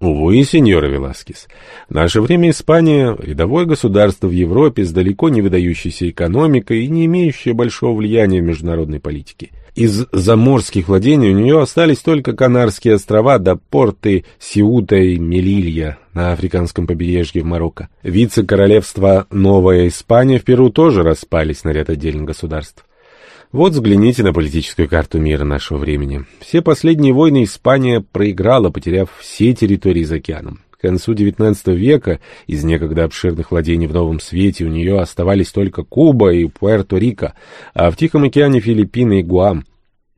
Увы, сеньора Веласкес, в наше время Испания — рядовое государство в Европе с далеко не выдающейся экономикой и не имеющее большого влияния в международной политике. Из заморских владений у нее остались только Канарские острова до порты Сиута и Мелилья на африканском побережье в Марокко. Вице-королевства Новая Испания в Перу тоже распались на ряд отдельных государств. Вот взгляните на политическую карту мира нашего времени. Все последние войны Испания проиграла, потеряв все территории за океаном. К концу XIX века из некогда обширных владений в Новом Свете у нее оставались только Куба и Пуэрто-Рико, а в Тихом океане Филиппины и Гуам.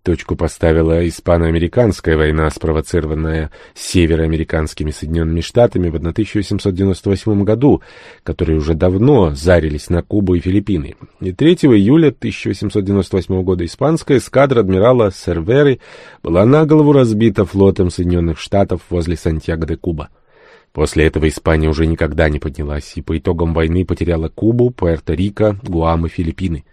Точку поставила испано-американская война, спровоцированная североамериканскими Соединенными Штатами в 1898 году, которые уже давно зарились на Кубу и Филиппины. И 3 июля 1898 года испанская эскадра адмирала Серверы была на голову разбита флотом Соединенных Штатов возле Сантьяго-де-Куба. После этого Испания уже никогда не поднялась, и по итогам войны потеряла Кубу, Пуэрто-Рико, Гуам и Филиппины.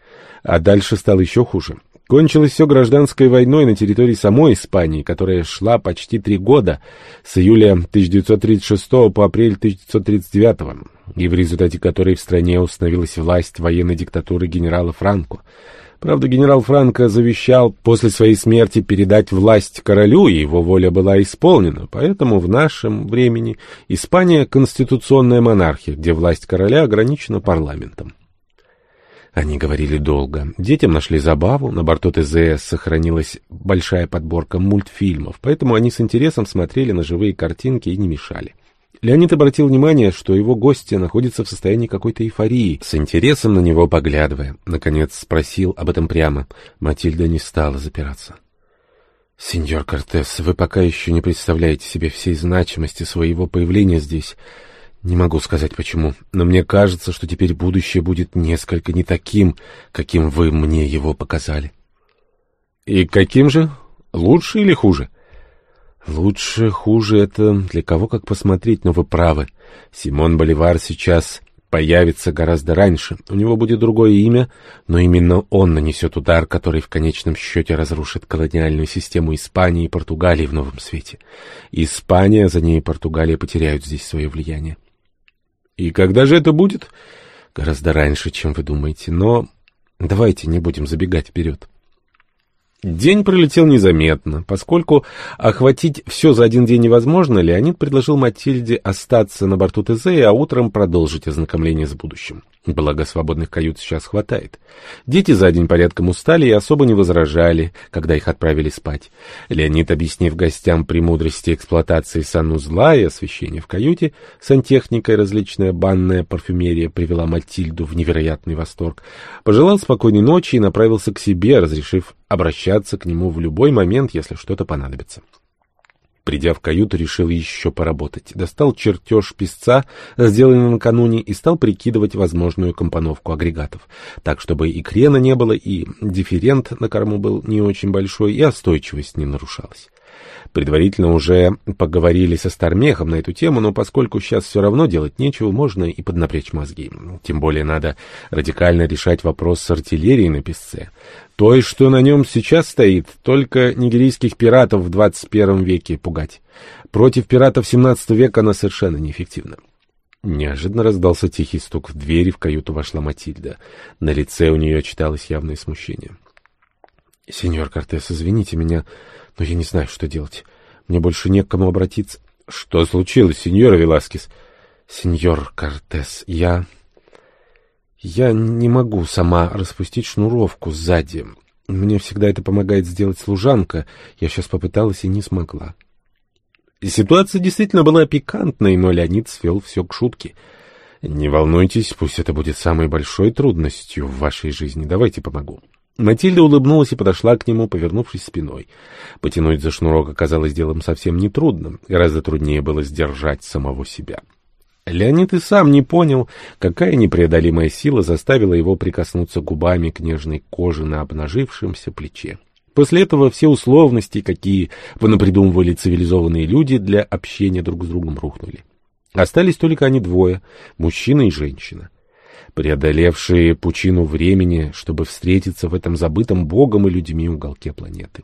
А дальше стало еще хуже. Кончилось все гражданской войной на территории самой Испании, которая шла почти три года, с июля 1936 по апрель 1939, и в результате которой в стране установилась власть военной диктатуры генерала Франко. Правда, генерал Франко завещал после своей смерти передать власть королю, и его воля была исполнена. Поэтому в нашем времени Испания — конституционная монархия, где власть короля ограничена парламентом. Они говорили долго. Детям нашли забаву, на борту ТЗС сохранилась большая подборка мультфильмов, поэтому они с интересом смотрели на живые картинки и не мешали. Леонид обратил внимание, что его гости находятся в состоянии какой-то эйфории, с интересом на него поглядывая. Наконец спросил об этом прямо. Матильда не стала запираться. «Сеньор Кортес, вы пока еще не представляете себе всей значимости своего появления здесь. Не могу сказать почему, но мне кажется, что теперь будущее будет несколько не таким, каким вы мне его показали. И каким же? Лучше или хуже? Лучше, хуже — это для кого как посмотреть, но вы правы. Симон Боливар сейчас появится гораздо раньше. У него будет другое имя, но именно он нанесет удар, который в конечном счете разрушит колониальную систему Испании и Португалии в новом свете. Испания, за ней Португалия потеряют здесь свое влияние. И когда же это будет? Гораздо раньше, чем вы думаете, но давайте не будем забегать вперед. День пролетел незаметно. Поскольку охватить все за один день невозможно, Леонид предложил Матильде остаться на борту ТЗ, а утром продолжить ознакомление с будущим. Благо, свободных кают сейчас хватает. Дети за день порядком устали и особо не возражали, когда их отправили спать. Леонид, объяснив гостям премудрости эксплуатации санузла и освещения в каюте, сантехника и различная банная парфюмерия привела Матильду в невероятный восторг, пожелал спокойной ночи и направился к себе, разрешив обращаться к нему в любой момент, если что-то понадобится. Придя в каюту, решил еще поработать. Достал чертеж песца, сделанный накануне, и стал прикидывать возможную компоновку агрегатов, так, чтобы и крена не было, и дифферент на корму был не очень большой, и остойчивость не нарушалась. Предварительно уже поговорили со Стармехом на эту тему, но поскольку сейчас все равно делать нечего, можно и поднапрячь мозги. Тем более надо радикально решать вопрос с артиллерией на песце. Той, что на нем сейчас стоит, только нигерийских пиратов в 21 веке пугать. Против пиратов 17 века она совершенно неэффективна. Неожиданно раздался тихий стук в двери, в каюту вошла Матильда. На лице у нее читалось явное смущение. — Сеньор Кортес, извините меня, но я не знаю, что делать. Мне больше не к кому обратиться. — Что случилось, сеньор Веласкес? — Сеньор Кортес, я... Я не могу сама распустить шнуровку сзади. Мне всегда это помогает сделать служанка. Я сейчас попыталась и не смогла. Ситуация действительно была пикантной, но Леонид свел все к шутке. «Не волнуйтесь, пусть это будет самой большой трудностью в вашей жизни. Давайте помогу». Матильда улыбнулась и подошла к нему, повернувшись спиной. Потянуть за шнурок оказалось делом совсем нетрудным. Гораздо труднее было сдержать самого себя. Леонид и сам не понял, какая непреодолимая сила заставила его прикоснуться губами к нежной коже на обнажившемся плече. После этого все условности, какие понапридумывали цивилизованные люди для общения друг с другом, рухнули. Остались только они двое — мужчина и женщина преодолевшие пучину времени, чтобы встретиться в этом забытом Богом и людьми уголке планеты.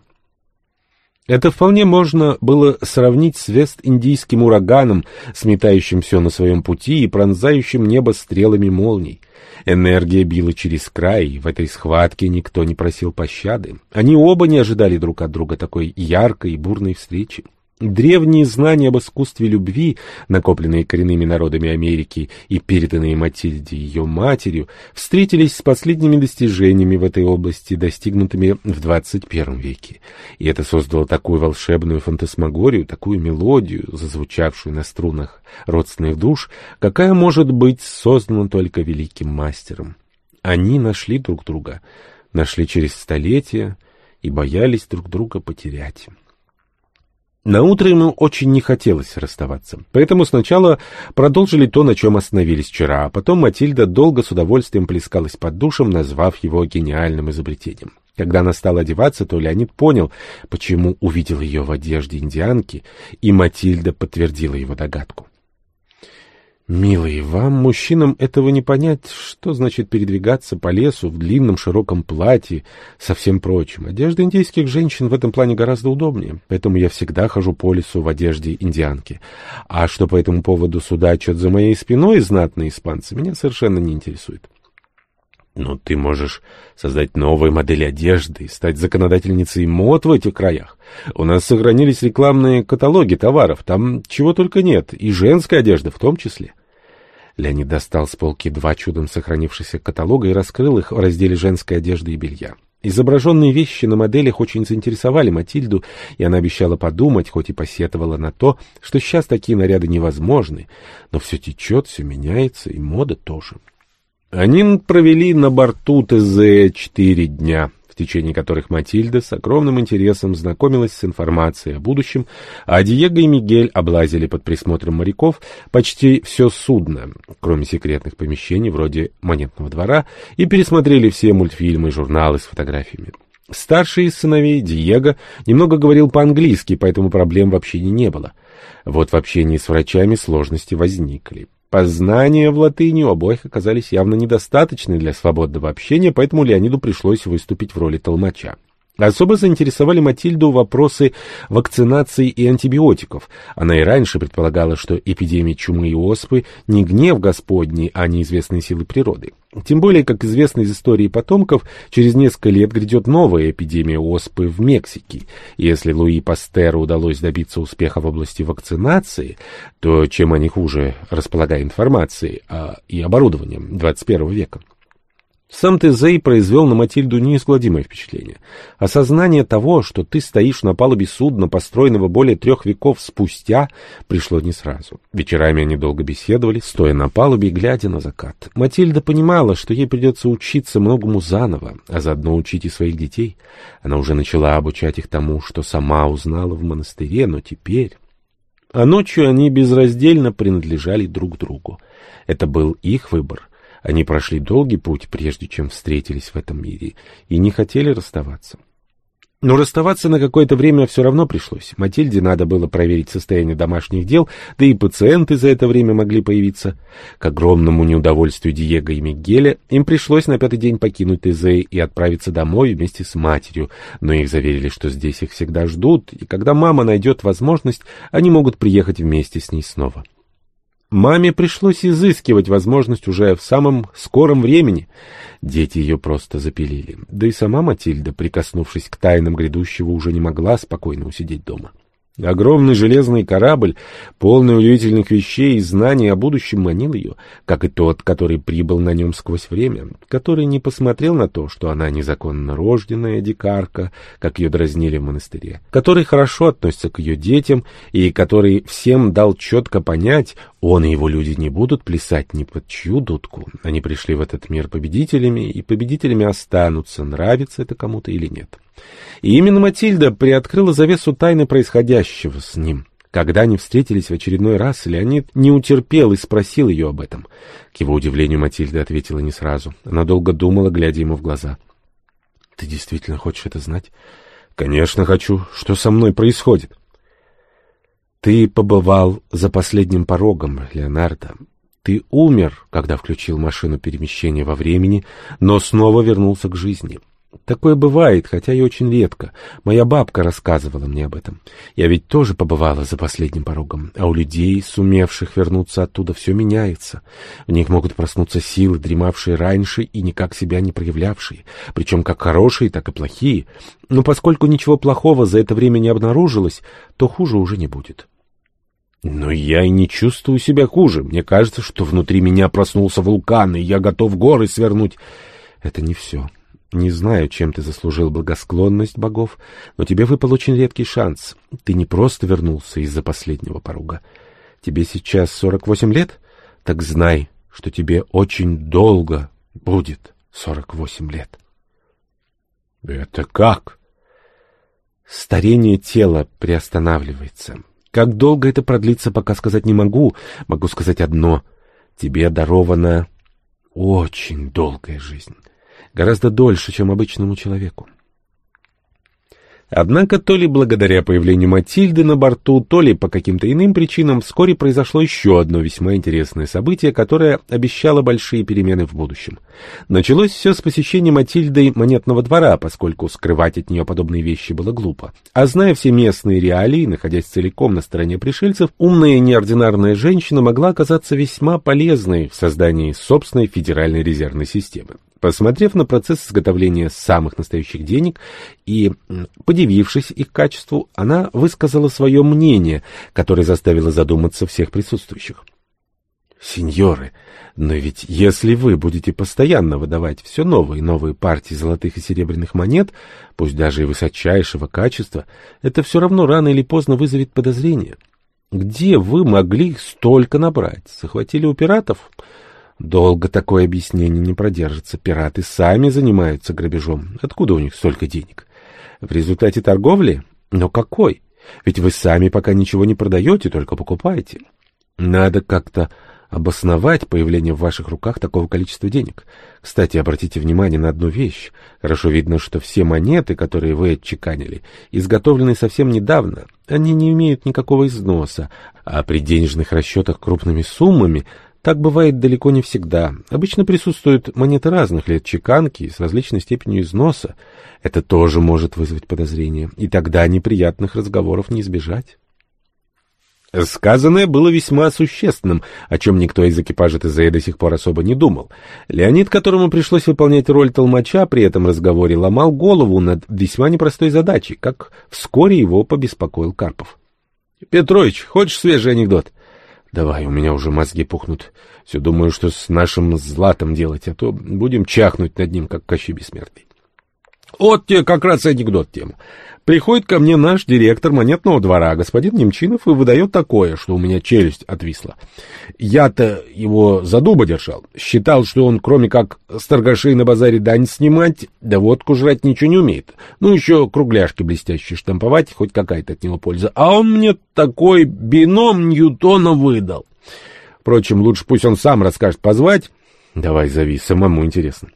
Это вполне можно было сравнить с вест-индийским ураганом, сметающим все на своем пути и пронзающим небо стрелами молний. Энергия била через край, и в этой схватке никто не просил пощады. Они оба не ожидали друг от друга такой яркой и бурной встречи. Древние знания об искусстве любви, накопленные коренными народами Америки и переданные Матильде ее матерью, встретились с последними достижениями в этой области, достигнутыми в 21 веке. И это создало такую волшебную фантасмагорию, такую мелодию, зазвучавшую на струнах родственных душ, какая может быть создана только великим мастером. Они нашли друг друга, нашли через столетия и боялись друг друга потерять. На утро ему очень не хотелось расставаться, поэтому сначала продолжили то, на чем остановились вчера, а потом Матильда долго с удовольствием плескалась под душем, назвав его гениальным изобретением. Когда она стала одеваться, то Леонид понял, почему увидел ее в одежде индианки, и Матильда подтвердила его догадку. Милый, вам, мужчинам, этого не понять, что значит передвигаться по лесу в длинном широком платье со всем прочим. Одежда индейских женщин в этом плане гораздо удобнее, поэтому я всегда хожу по лесу в одежде индианки. А что по этому поводу судачат за моей спиной знатные испанцы, меня совершенно не интересует. Но ты можешь создать новые модели одежды и стать законодательницей мод в этих краях. У нас сохранились рекламные каталоги товаров, там чего только нет, и женская одежда в том числе. Леонид достал с полки два чудом сохранившихся каталога и раскрыл их в разделе женской одежды и белья. Изображенные вещи на моделях очень заинтересовали Матильду, и она обещала подумать, хоть и посетовала на то, что сейчас такие наряды невозможны, но все течет, все меняется, и мода тоже. Они провели на борту ТЗ четыре дня. В течение которых Матильда с огромным интересом знакомилась с информацией о будущем, а Диего и Мигель облазили под присмотром моряков почти все судно, кроме секретных помещений вроде монетного двора, и пересмотрели все мультфильмы и журналы с фотографиями. Старший из сыновей, Диего, немного говорил по-английски, поэтому проблем в общении не было. Вот в общении с врачами сложности возникли. Познания в латыни у обоих оказались явно недостаточны для свободного общения, поэтому Леониду пришлось выступить в роли толмача. Особо заинтересовали Матильду вопросы вакцинации и антибиотиков. Она и раньше предполагала, что эпидемия чумы и оспы не гнев Господний, а неизвестные силы природы. Тем более, как известно из истории потомков, через несколько лет грядет новая эпидемия оспы в Мексике. Если Луи Пастеру удалось добиться успеха в области вакцинации, то чем они хуже, располагая информацией а, и оборудованием 21 века? Сам Тезей произвел на Матильду неизгладимое впечатление. Осознание того, что ты стоишь на палубе судна, построенного более трех веков спустя, пришло не сразу. Вечерами они долго беседовали, стоя на палубе и глядя на закат. Матильда понимала, что ей придется учиться многому заново, а заодно учить и своих детей. Она уже начала обучать их тому, что сама узнала в монастыре, но теперь... А ночью они безраздельно принадлежали друг другу. Это был их выбор — они прошли долгий путь, прежде чем встретились в этом мире, и не хотели расставаться. Но расставаться на какое-то время все равно пришлось. Матильде надо было проверить состояние домашних дел, да и пациенты за это время могли появиться. К огромному неудовольствию Диего и Мигеля им пришлось на пятый день покинуть Тезей и отправиться домой вместе с матерью, но их заверили, что здесь их всегда ждут, и когда мама найдет возможность, они могут приехать вместе с ней снова. Маме пришлось изыскивать возможность уже в самом скором времени. Дети ее просто запилили. Да и сама Матильда, прикоснувшись к тайнам грядущего, уже не могла спокойно усидеть дома. Огромный железный корабль, полный удивительных вещей и знаний о будущем, манил ее, как и тот, который прибыл на нем сквозь время, который не посмотрел на то, что она незаконно рожденная дикарка, как ее дразнили в монастыре, который хорошо относится к ее детям и который всем дал четко понять, он и его люди не будут плясать ни под чью дудку. Они пришли в этот мир победителями, и победителями останутся, нравится это кому-то или нет. И именно Матильда приоткрыла завесу тайны происходящего с ним. Когда они встретились в очередной раз, Леонид не утерпел и спросил ее об этом. К его удивлению Матильда ответила не сразу. Она долго думала, глядя ему в глаза. — Ты действительно хочешь это знать? — Конечно хочу. Что со мной происходит? — Ты побывал за последним порогом, Леонардо. Ты умер, когда включил машину перемещения во времени, но снова вернулся к жизни. — Такое бывает, хотя и очень редко. Моя бабка рассказывала мне об этом. Я ведь тоже побывала за последним порогом, а у людей, сумевших вернуться оттуда, все меняется. В них могут проснуться силы, дремавшие раньше и никак себя не проявлявшие, причем как хорошие, так и плохие. Но поскольку ничего плохого за это время не обнаружилось, то хуже уже не будет. Но я и не чувствую себя хуже. Мне кажется, что внутри меня проснулся вулкан, и я готов горы свернуть. Это не все. Не знаю, чем ты заслужил благосклонность богов, но тебе выпал очень редкий шанс. Ты не просто вернулся из-за последнего поруга. Тебе сейчас сорок восемь лет? Так знай, что тебе очень долго будет сорок восемь лет. Это как? Старение тела приостанавливается. Как долго это продлится, пока сказать не могу. Могу сказать одно. Тебе дарована очень долгая жизнь гораздо дольше, чем обычному человеку. Однако то ли благодаря появлению Матильды на борту, то ли по каким-то иным причинам вскоре произошло еще одно весьма интересное событие, которое обещало большие перемены в будущем. Началось все с посещения Матильды монетного двора, поскольку скрывать от нее подобные вещи было глупо. А зная все местные реалии, находясь целиком на стороне пришельцев, умная и неординарная женщина могла оказаться весьма полезной в создании собственной федеральной резервной системы. Посмотрев на процесс изготовления самых настоящих денег и подивившись их качеству, она высказала свое мнение, которое заставило задуматься всех присутствующих. «Сеньоры, но ведь если вы будете постоянно выдавать все новые и новые партии золотых и серебряных монет, пусть даже и высочайшего качества, это все равно рано или поздно вызовет подозрение. Где вы могли столько набрать? Захватили у пиратов?» Долго такое объяснение не продержится. Пираты сами занимаются грабежом. Откуда у них столько денег? В результате торговли? Но какой? Ведь вы сами пока ничего не продаете, только покупаете. Надо как-то обосновать появление в ваших руках такого количества денег. Кстати, обратите внимание на одну вещь. Хорошо видно, что все монеты, которые вы отчеканили, изготовлены совсем недавно. Они не имеют никакого износа, а при денежных расчетах крупными суммами так бывает далеко не всегда. Обычно присутствуют монеты разных лет чеканки с различной степенью износа. Это тоже может вызвать подозрение, и тогда неприятных разговоров не избежать. Сказанное было весьма существенным, о чем никто из экипажа ТЗ до сих пор особо не думал. Леонид, которому пришлось выполнять роль толмача при этом разговоре, ломал голову над весьма непростой задачей, как вскоре его побеспокоил Карпов. — Петрович, хочешь свежий анекдот? — Давай, у меня уже мозги пухнут. Все думаю, что с нашим златом делать, а то будем чахнуть над ним, как Кощей Бессмертный. Вот тебе как раз анекдот тема. Приходит ко мне наш директор монетного двора, господин Немчинов, и выдает такое, что у меня челюсть отвисла. Я-то его за дуба держал. Считал, что он, кроме как с на базаре дань снимать, да водку жрать ничего не умеет. Ну, еще кругляшки блестящие штамповать, хоть какая-то от него польза. А он мне такой бином Ньютона выдал. Впрочем, лучше пусть он сам расскажет позвать. Давай зови, самому интересно.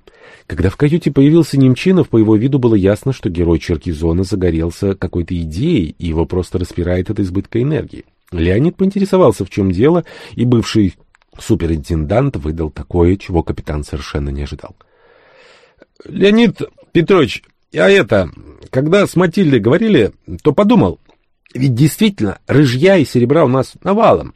Когда в каюте появился Немчинов, по его виду было ясно, что герой Черкизона загорелся какой-то идеей, и его просто распирает от избытка энергии. Леонид поинтересовался, в чем дело, и бывший суперинтендант выдал такое, чего капитан совершенно не ожидал. — Леонид Петрович, а это, когда с Матильдой говорили, то подумал, ведь действительно рыжья и серебра у нас навалом.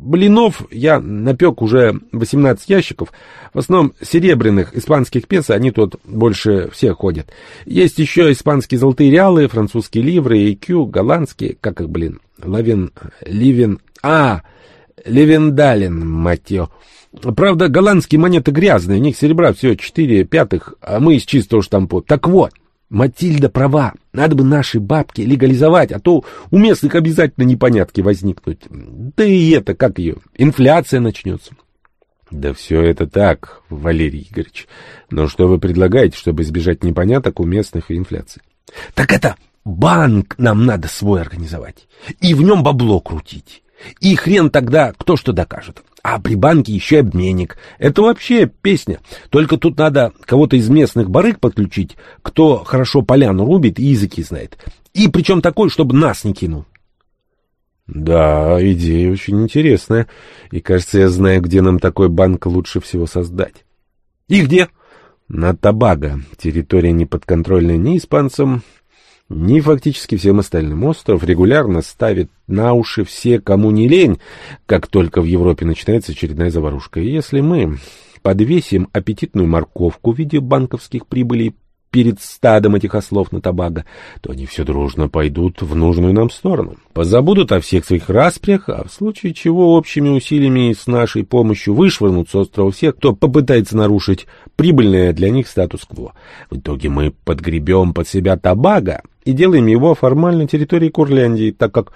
Блинов я напек уже 18 ящиков, в основном серебряных испанских песо, они тут больше всех ходят. Есть еще испанские золотые реалы, французские ливры, IQ, голландские, как их, блин, Лавин, Ливен, а, Левендален, мать ее. Правда, голландские монеты грязные, в них серебра всего 4 пятых, а мы из чистого штампу. Так вот, Матильда права. Надо бы наши бабки легализовать, а то у местных обязательно непонятки возникнут. Да и это, как ее, инфляция начнется. Да все это так, Валерий Игоревич. Но что вы предлагаете, чтобы избежать непоняток у местных и инфляции? Так это банк нам надо свой организовать. И в нем бабло крутить. И хрен тогда кто что докажет. А при банке еще обменник. Это вообще песня. Только тут надо кого-то из местных барыг подключить, кто хорошо поляну рубит и языки знает. И причем такой, чтобы нас не кинул. Да, идея очень интересная. И кажется, я знаю, где нам такой банк лучше всего создать. И где? На Табаго. Территория не подконтрольная ни испанцам, ни фактически всем остальным. Остров регулярно ставит на уши все, кому не лень, как только в Европе начинается очередная заварушка. И если мы подвесим аппетитную морковку в виде банковских прибылей перед стадом этих ослов на Табаго, то они все дружно пойдут в нужную нам сторону. Позабудут о всех своих распрях, а в случае чего общими усилиями и с нашей помощью вышвырнут с острова всех, кто попытается нарушить прибыльное для них статус-кво. В итоге мы подгребем под себя Табаго и делаем его формально территорией Курляндии, так как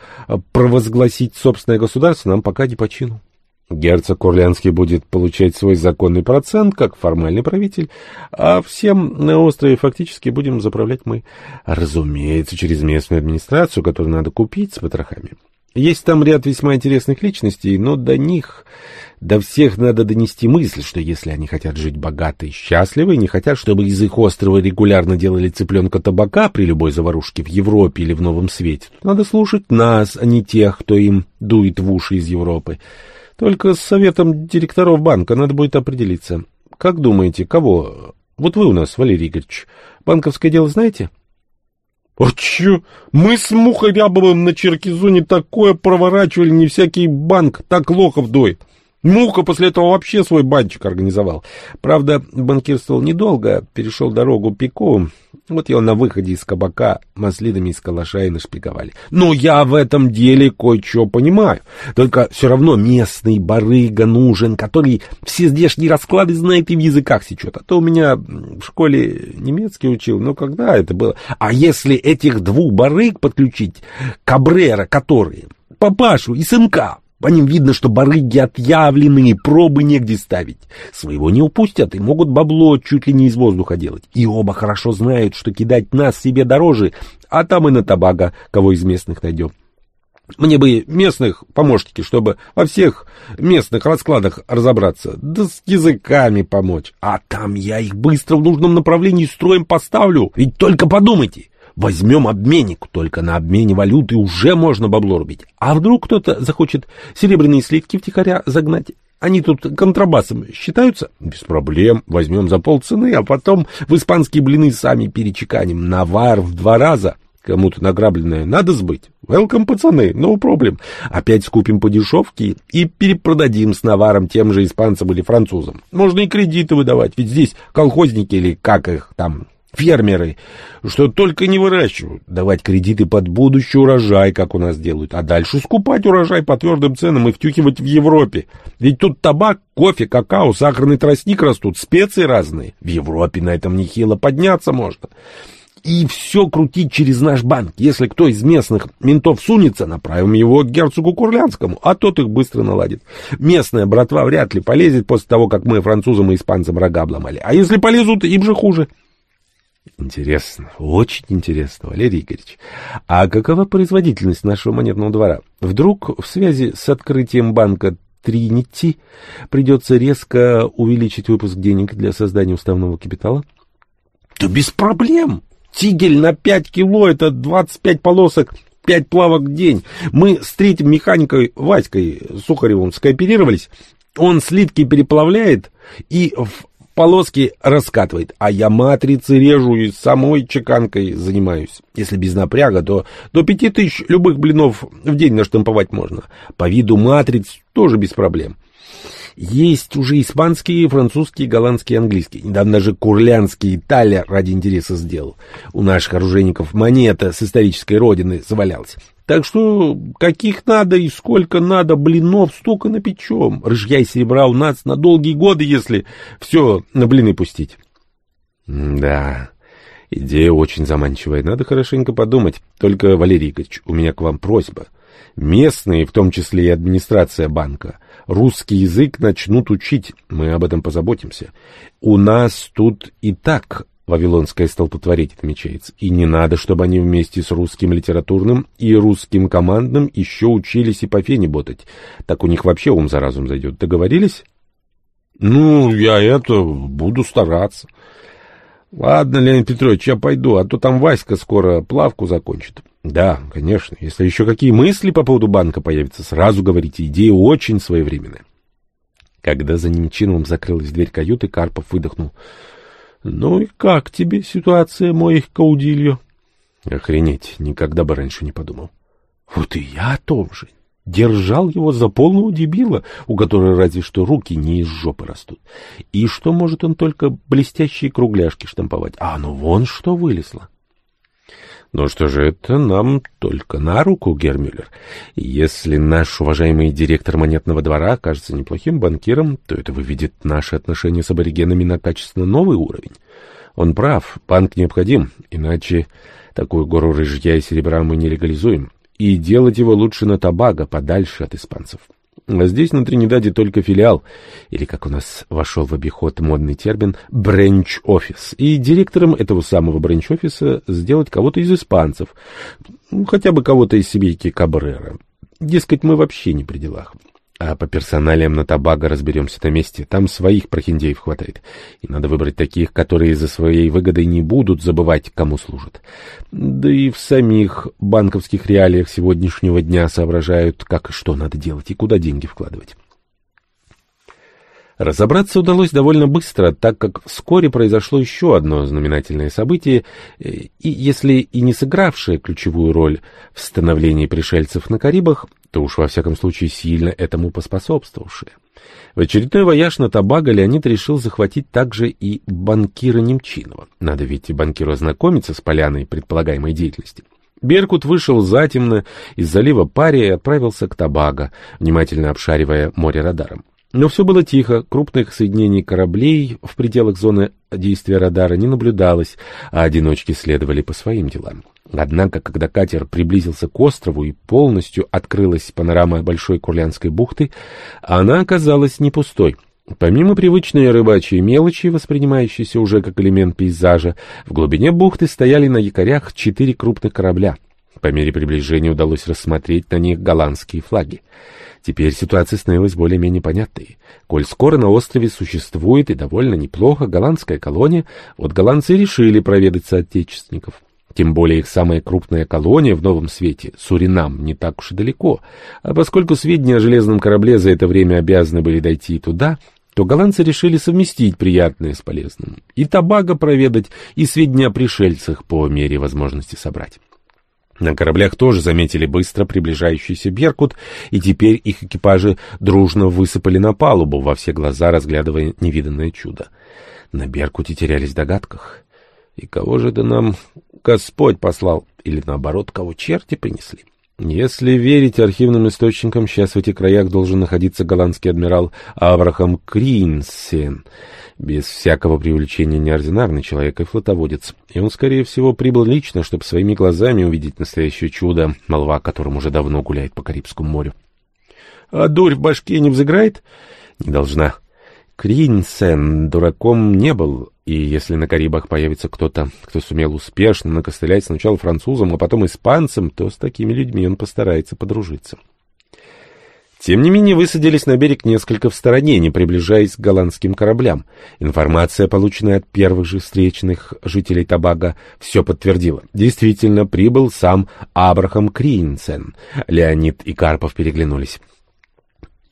провозгласить собственное государство нам пока не по чину. Герцог Курлянский будет получать свой законный процент, как формальный правитель, а всем на острове фактически будем заправлять мы. Разумеется, через местную администрацию, которую надо купить с потрохами. Есть там ряд весьма интересных личностей, но до них, до всех надо донести мысль, что если они хотят жить богато и счастливо, и не хотят, чтобы из их острова регулярно делали цыпленка табака при любой заварушке в Европе или в Новом Свете, надо слушать нас, а не тех, кто им дует в уши из Европы. Только с советом директоров банка надо будет определиться. Как думаете, кого? Вот вы у нас, Валерий Игоревич, банковское дело знаете? — А чё? Мы с Мухарябовым на Черкизоне такое проворачивали, не всякий банк так лохов доит. Муха после этого вообще свой банчик организовал. Правда, банкирствовал недолго, перешел дорогу Пико. Вот его на выходе из кабака маслинами из калаша и нашпиговали. Но я в этом деле кое-что понимаю. Только все равно местный барыга нужен, который все здешние расклады знает и в языках сечет. А то у меня в школе немецкий учил, но когда это было? А если этих двух барыг подключить, Кабрера, которые, папашу и сынка, По ним видно, что барыги отъявленные, пробы негде ставить. Своего не упустят и могут бабло чуть ли не из воздуха делать. И оба хорошо знают, что кидать нас себе дороже, а там и на табага кого из местных найдем. Мне бы местных помощники, чтобы во всех местных раскладах разобраться, да с языками помочь. А там я их быстро в нужном направлении строем поставлю. Ведь только подумайте, возьмем обменник, только на обмене валюты уже можно бабло рубить. А вдруг кто-то захочет серебряные слитки втихаря загнать? Они тут контрабасом считаются? Без проблем. Возьмем за полцены, а потом в испанские блины сами перечеканим. Навар в два раза. Кому-то награбленное надо сбыть. Велкам, пацаны, no problem. Опять скупим по дешевке и перепродадим с наваром тем же испанцам или французам. Можно и кредиты выдавать, ведь здесь колхозники или как их там, фермеры, что только не выращивают. Давать кредиты под будущий урожай, как у нас делают, а дальше скупать урожай по твердым ценам и втюхивать в Европе. Ведь тут табак, кофе, какао, сахарный тростник растут, специи разные. В Европе на этом нехило подняться можно и все крутить через наш банк. Если кто из местных ментов сунется, направим его к герцогу Курлянскому, а тот их быстро наладит. Местная братва вряд ли полезет после того, как мы французам и испанцам рога обломали. А если полезут, им же хуже. Интересно, очень интересно, Валерий Игоревич. А какова производительность нашего монетного двора? Вдруг в связи с открытием банка Тринити придется резко увеличить выпуск денег для создания уставного капитала? Да без проблем. Тигель на пять кило — это двадцать пять полосок, пять плавок в день. Мы с третьим механикой Васькой Сухаревым скооперировались. Он слитки переплавляет и в полоски раскатывает, а я матрицы режу и самой чеканкой занимаюсь. Если без напряга, то до пяти тысяч любых блинов в день наштамповать можно. По виду матриц тоже без проблем. Есть уже испанские, французские, голландские, английские. Недавно же курлянский Италия ради интереса сделал. У наших оружейников монета с исторической родины завалялась. Так что каких надо и сколько надо блинов, столько напечем. Рыжья и серебра у нас на долгие годы, если все на блины пустить. Да, идея очень заманчивая. Надо хорошенько подумать. Только, Валерий Игоревич, у меня к вам просьба. Местные, в том числе и администрация банка, русский язык начнут учить, мы об этом позаботимся. У нас тут и так вавилонское столпотворение отмечается, и не надо, чтобы они вместе с русским литературным и русским командным еще учились и по фене ботать. Так у них вообще ум за разум зайдет. Договорились? Ну, я это, буду стараться. Ладно, Леонид Петрович, я пойду, а то там Васька скоро плавку закончит. Да, конечно. Если еще какие мысли по поводу банка появятся, сразу говорите, идея очень своевременная. Когда за Немчиновым закрылась дверь каюты, Карпов выдохнул. — Ну и как тебе ситуация, мой каудильо? — Охренеть, никогда бы раньше не подумал. — Вот и я о том же. Держал его за полного дебила, у которого разве что руки не из жопы растут. И что может он только блестящие кругляшки штамповать? А ну вон что вылезло. Ну что же, это нам только на руку, Гермюллер. Если наш уважаемый директор монетного двора окажется неплохим банкиром, то это выведет наши отношения с аборигенами на качественно новый уровень. Он прав, банк необходим, иначе такую гору рыжья и серебра мы не легализуем. И делать его лучше на Табаго, подальше от испанцев. А здесь, на Тринидаде, только филиал, или, как у нас вошел в обиход модный термин, бренч-офис. И директором этого самого бренч-офиса сделать кого-то из испанцев, ну, хотя бы кого-то из семейки Кабрера. Дескать, мы вообще не при делах. А по персоналиям на Табаго разберемся на месте. Там своих прохиндеев хватает. И надо выбрать таких, которые за своей выгодой не будут забывать, кому служат. Да и в самих банковских реалиях сегодняшнего дня соображают, как и что надо делать и куда деньги вкладывать. Разобраться удалось довольно быстро, так как вскоре произошло еще одно знаменательное событие, э, и если и не сыгравшее ключевую роль в становлении пришельцев на Карибах, то уж во всяком случае сильно этому поспособствовавшее. В очередной вояж на Табаго Леонид решил захватить также и банкира Немчинова. Надо ведь и банкиру ознакомиться с поляной предполагаемой деятельности. Беркут вышел затемно из залива Пария и отправился к Табаго, внимательно обшаривая море радаром. Но все было тихо, крупных соединений кораблей в пределах зоны действия радара не наблюдалось, а одиночки следовали по своим делам. Однако, когда катер приблизился к острову и полностью открылась панорама Большой Курлянской бухты, она оказалась не пустой. Помимо привычной рыбачьей мелочи, воспринимающейся уже как элемент пейзажа, в глубине бухты стояли на якорях четыре крупных корабля. По мере приближения удалось рассмотреть на них голландские флаги. Теперь ситуация становилась более-менее понятной. Коль скоро на острове существует и довольно неплохо голландская колония, вот голландцы решили проведать соотечественников. Тем более их самая крупная колония в Новом Свете, Суринам, не так уж и далеко. А поскольку сведения о железном корабле за это время обязаны были дойти туда, то голландцы решили совместить приятное с полезным. И Табаго проведать, и сведения о пришельцах по мере возможности собрать. На кораблях тоже заметили быстро приближающийся Беркут, и теперь их экипажи дружно высыпали на палубу, во все глаза разглядывая невиданное чудо. На Беркуте терялись в догадках. И кого же это нам Господь послал? Или наоборот, кого черти принесли? Если верить архивным источникам, сейчас в этих краях должен находиться голландский адмирал Аврахам Кринсен. Без всякого привлечения неординарный человек и флотоводец. И он, скорее всего, прибыл лично, чтобы своими глазами увидеть настоящее чудо, молва о котором уже давно гуляет по Карибскому морю. А дурь в башке не взыграет? Не должна. Кринсен дураком не был, и если на Карибах появится кто-то, кто сумел успешно накостылять сначала французам, а потом испанцам, то с такими людьми он постарается подружиться. Тем не менее, высадились на берег несколько в стороне, не приближаясь к голландским кораблям. Информация, полученная от первых же встречных жителей Табага, все подтвердила. Действительно, прибыл сам Абрахам Кринсен. Леонид и Карпов переглянулись.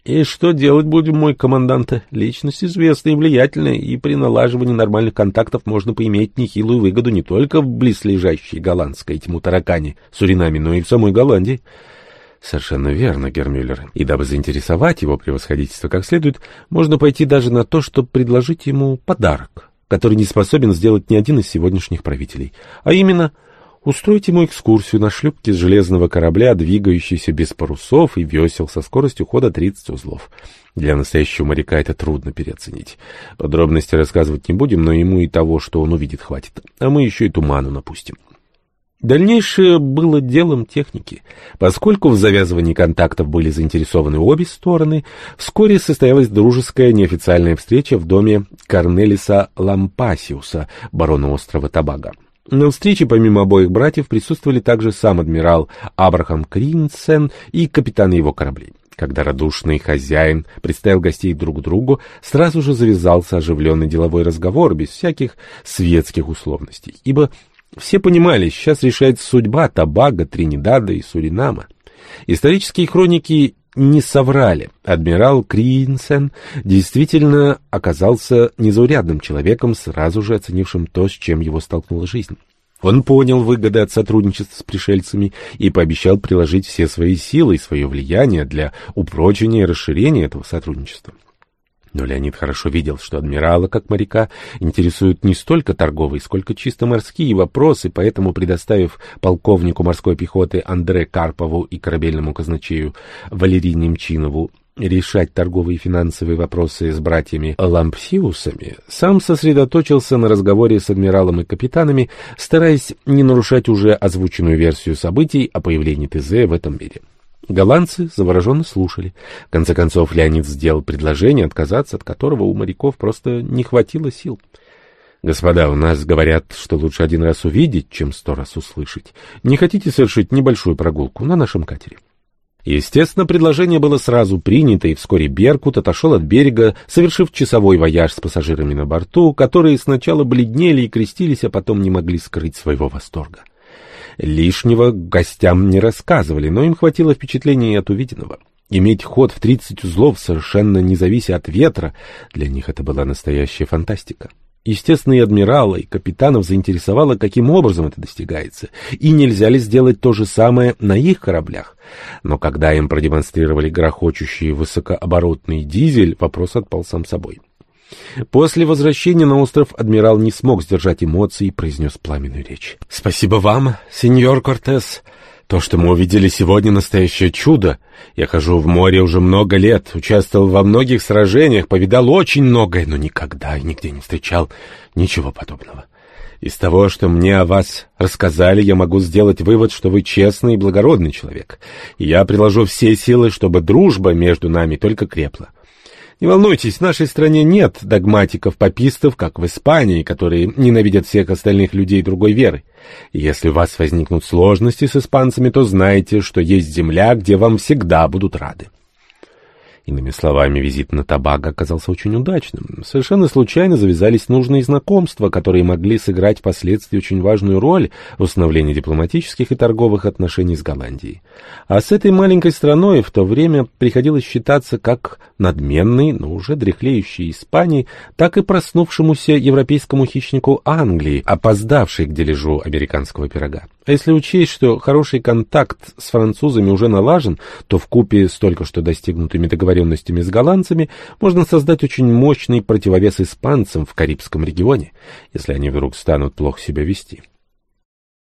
И что делать будем, мой командант? Личность известная и влиятельная, и при налаживании нормальных контактов можно поиметь нехилую выгоду не только в близлежащей голландской тьму таракане, Суринаме, но и в самой Голландии. Совершенно верно, Гермюллер. И дабы заинтересовать его превосходительство как следует, можно пойти даже на то, чтобы предложить ему подарок, который не способен сделать ни один из сегодняшних правителей, а именно — Устроить ему экскурсию на шлюпке с железного корабля, двигающейся без парусов и весел со скоростью хода 30 узлов. Для настоящего моряка это трудно переоценить. Подробности рассказывать не будем, но ему и того, что он увидит, хватит. А мы еще и туману напустим. Дальнейшее было делом техники. Поскольку в завязывании контактов были заинтересованы обе стороны, вскоре состоялась дружеская неофициальная встреча в доме Корнелиса Лампасиуса, барона острова Табага. На встрече помимо обоих братьев присутствовали также сам адмирал Абрахам Кринсен и капитаны его кораблей. Когда радушный хозяин представил гостей друг другу, сразу же завязался оживленный деловой разговор без всяких светских условностей, ибо все понимали, сейчас решается судьба Табага, Тринидада и Суринама. Исторические хроники не соврали. Адмирал Кринсен действительно оказался незаурядным человеком, сразу же оценившим то, с чем его столкнула жизнь. Он понял выгоды от сотрудничества с пришельцами и пообещал приложить все свои силы и свое влияние для упрочения и расширения этого сотрудничества. Но Леонид хорошо видел, что адмирала, как моряка, интересуют не столько торговые, сколько чисто морские вопросы, поэтому, предоставив полковнику морской пехоты Андре Карпову и корабельному казначею Валерии Немчинову решать торговые и финансовые вопросы с братьями Лампсиусами, сам сосредоточился на разговоре с адмиралом и капитанами, стараясь не нарушать уже озвученную версию событий о появлении ТЗ в этом мире. Голландцы завороженно слушали. В конце концов, Леонид сделал предложение, отказаться от которого у моряков просто не хватило сил. «Господа, у нас говорят, что лучше один раз увидеть, чем сто раз услышать. Не хотите совершить небольшую прогулку на нашем катере?» Естественно, предложение было сразу принято, и вскоре Беркут отошел от берега, совершив часовой вояж с пассажирами на борту, которые сначала бледнели и крестились, а потом не могли скрыть своего восторга. Лишнего гостям не рассказывали, но им хватило впечатлений от увиденного. Иметь ход в 30 узлов, совершенно не завися от ветра, для них это была настоящая фантастика. Естественно, и адмирала, и капитанов заинтересовало, каким образом это достигается, и нельзя ли сделать то же самое на их кораблях. Но когда им продемонстрировали грохочущий высокооборотный дизель, вопрос отпал сам собой. После возвращения на остров адмирал не смог сдержать эмоций и произнес пламенную речь. «Спасибо вам, сеньор Кортес. То, что мы увидели сегодня, настоящее чудо. Я хожу в море уже много лет, участвовал во многих сражениях, повидал очень многое, но никогда и нигде не встречал ничего подобного. Из того, что мне о вас рассказали, я могу сделать вывод, что вы честный и благородный человек. И я приложу все силы, чтобы дружба между нами только крепла. Не волнуйтесь, в нашей стране нет догматиков-попистов, как в Испании, которые ненавидят всех остальных людей другой веры. если у вас возникнут сложности с испанцами, то знайте, что есть земля, где вам всегда будут рады. Иными словами, визит на Табаго оказался очень удачным. Совершенно случайно завязались нужные знакомства, которые могли сыграть впоследствии очень важную роль в установлении дипломатических и торговых отношений с Голландией. А с этой маленькой страной в то время приходилось считаться как надменной, но уже дряхлеющей Испании, так и проснувшемуся европейскому хищнику Англии, опоздавшей к дележу американского пирога. А если учесть, что хороший контакт с французами уже налажен, то в купе с только что достигнутыми договоренностями с голландцами можно создать очень мощный противовес испанцам в Карибском регионе, если они вдруг станут плохо себя вести.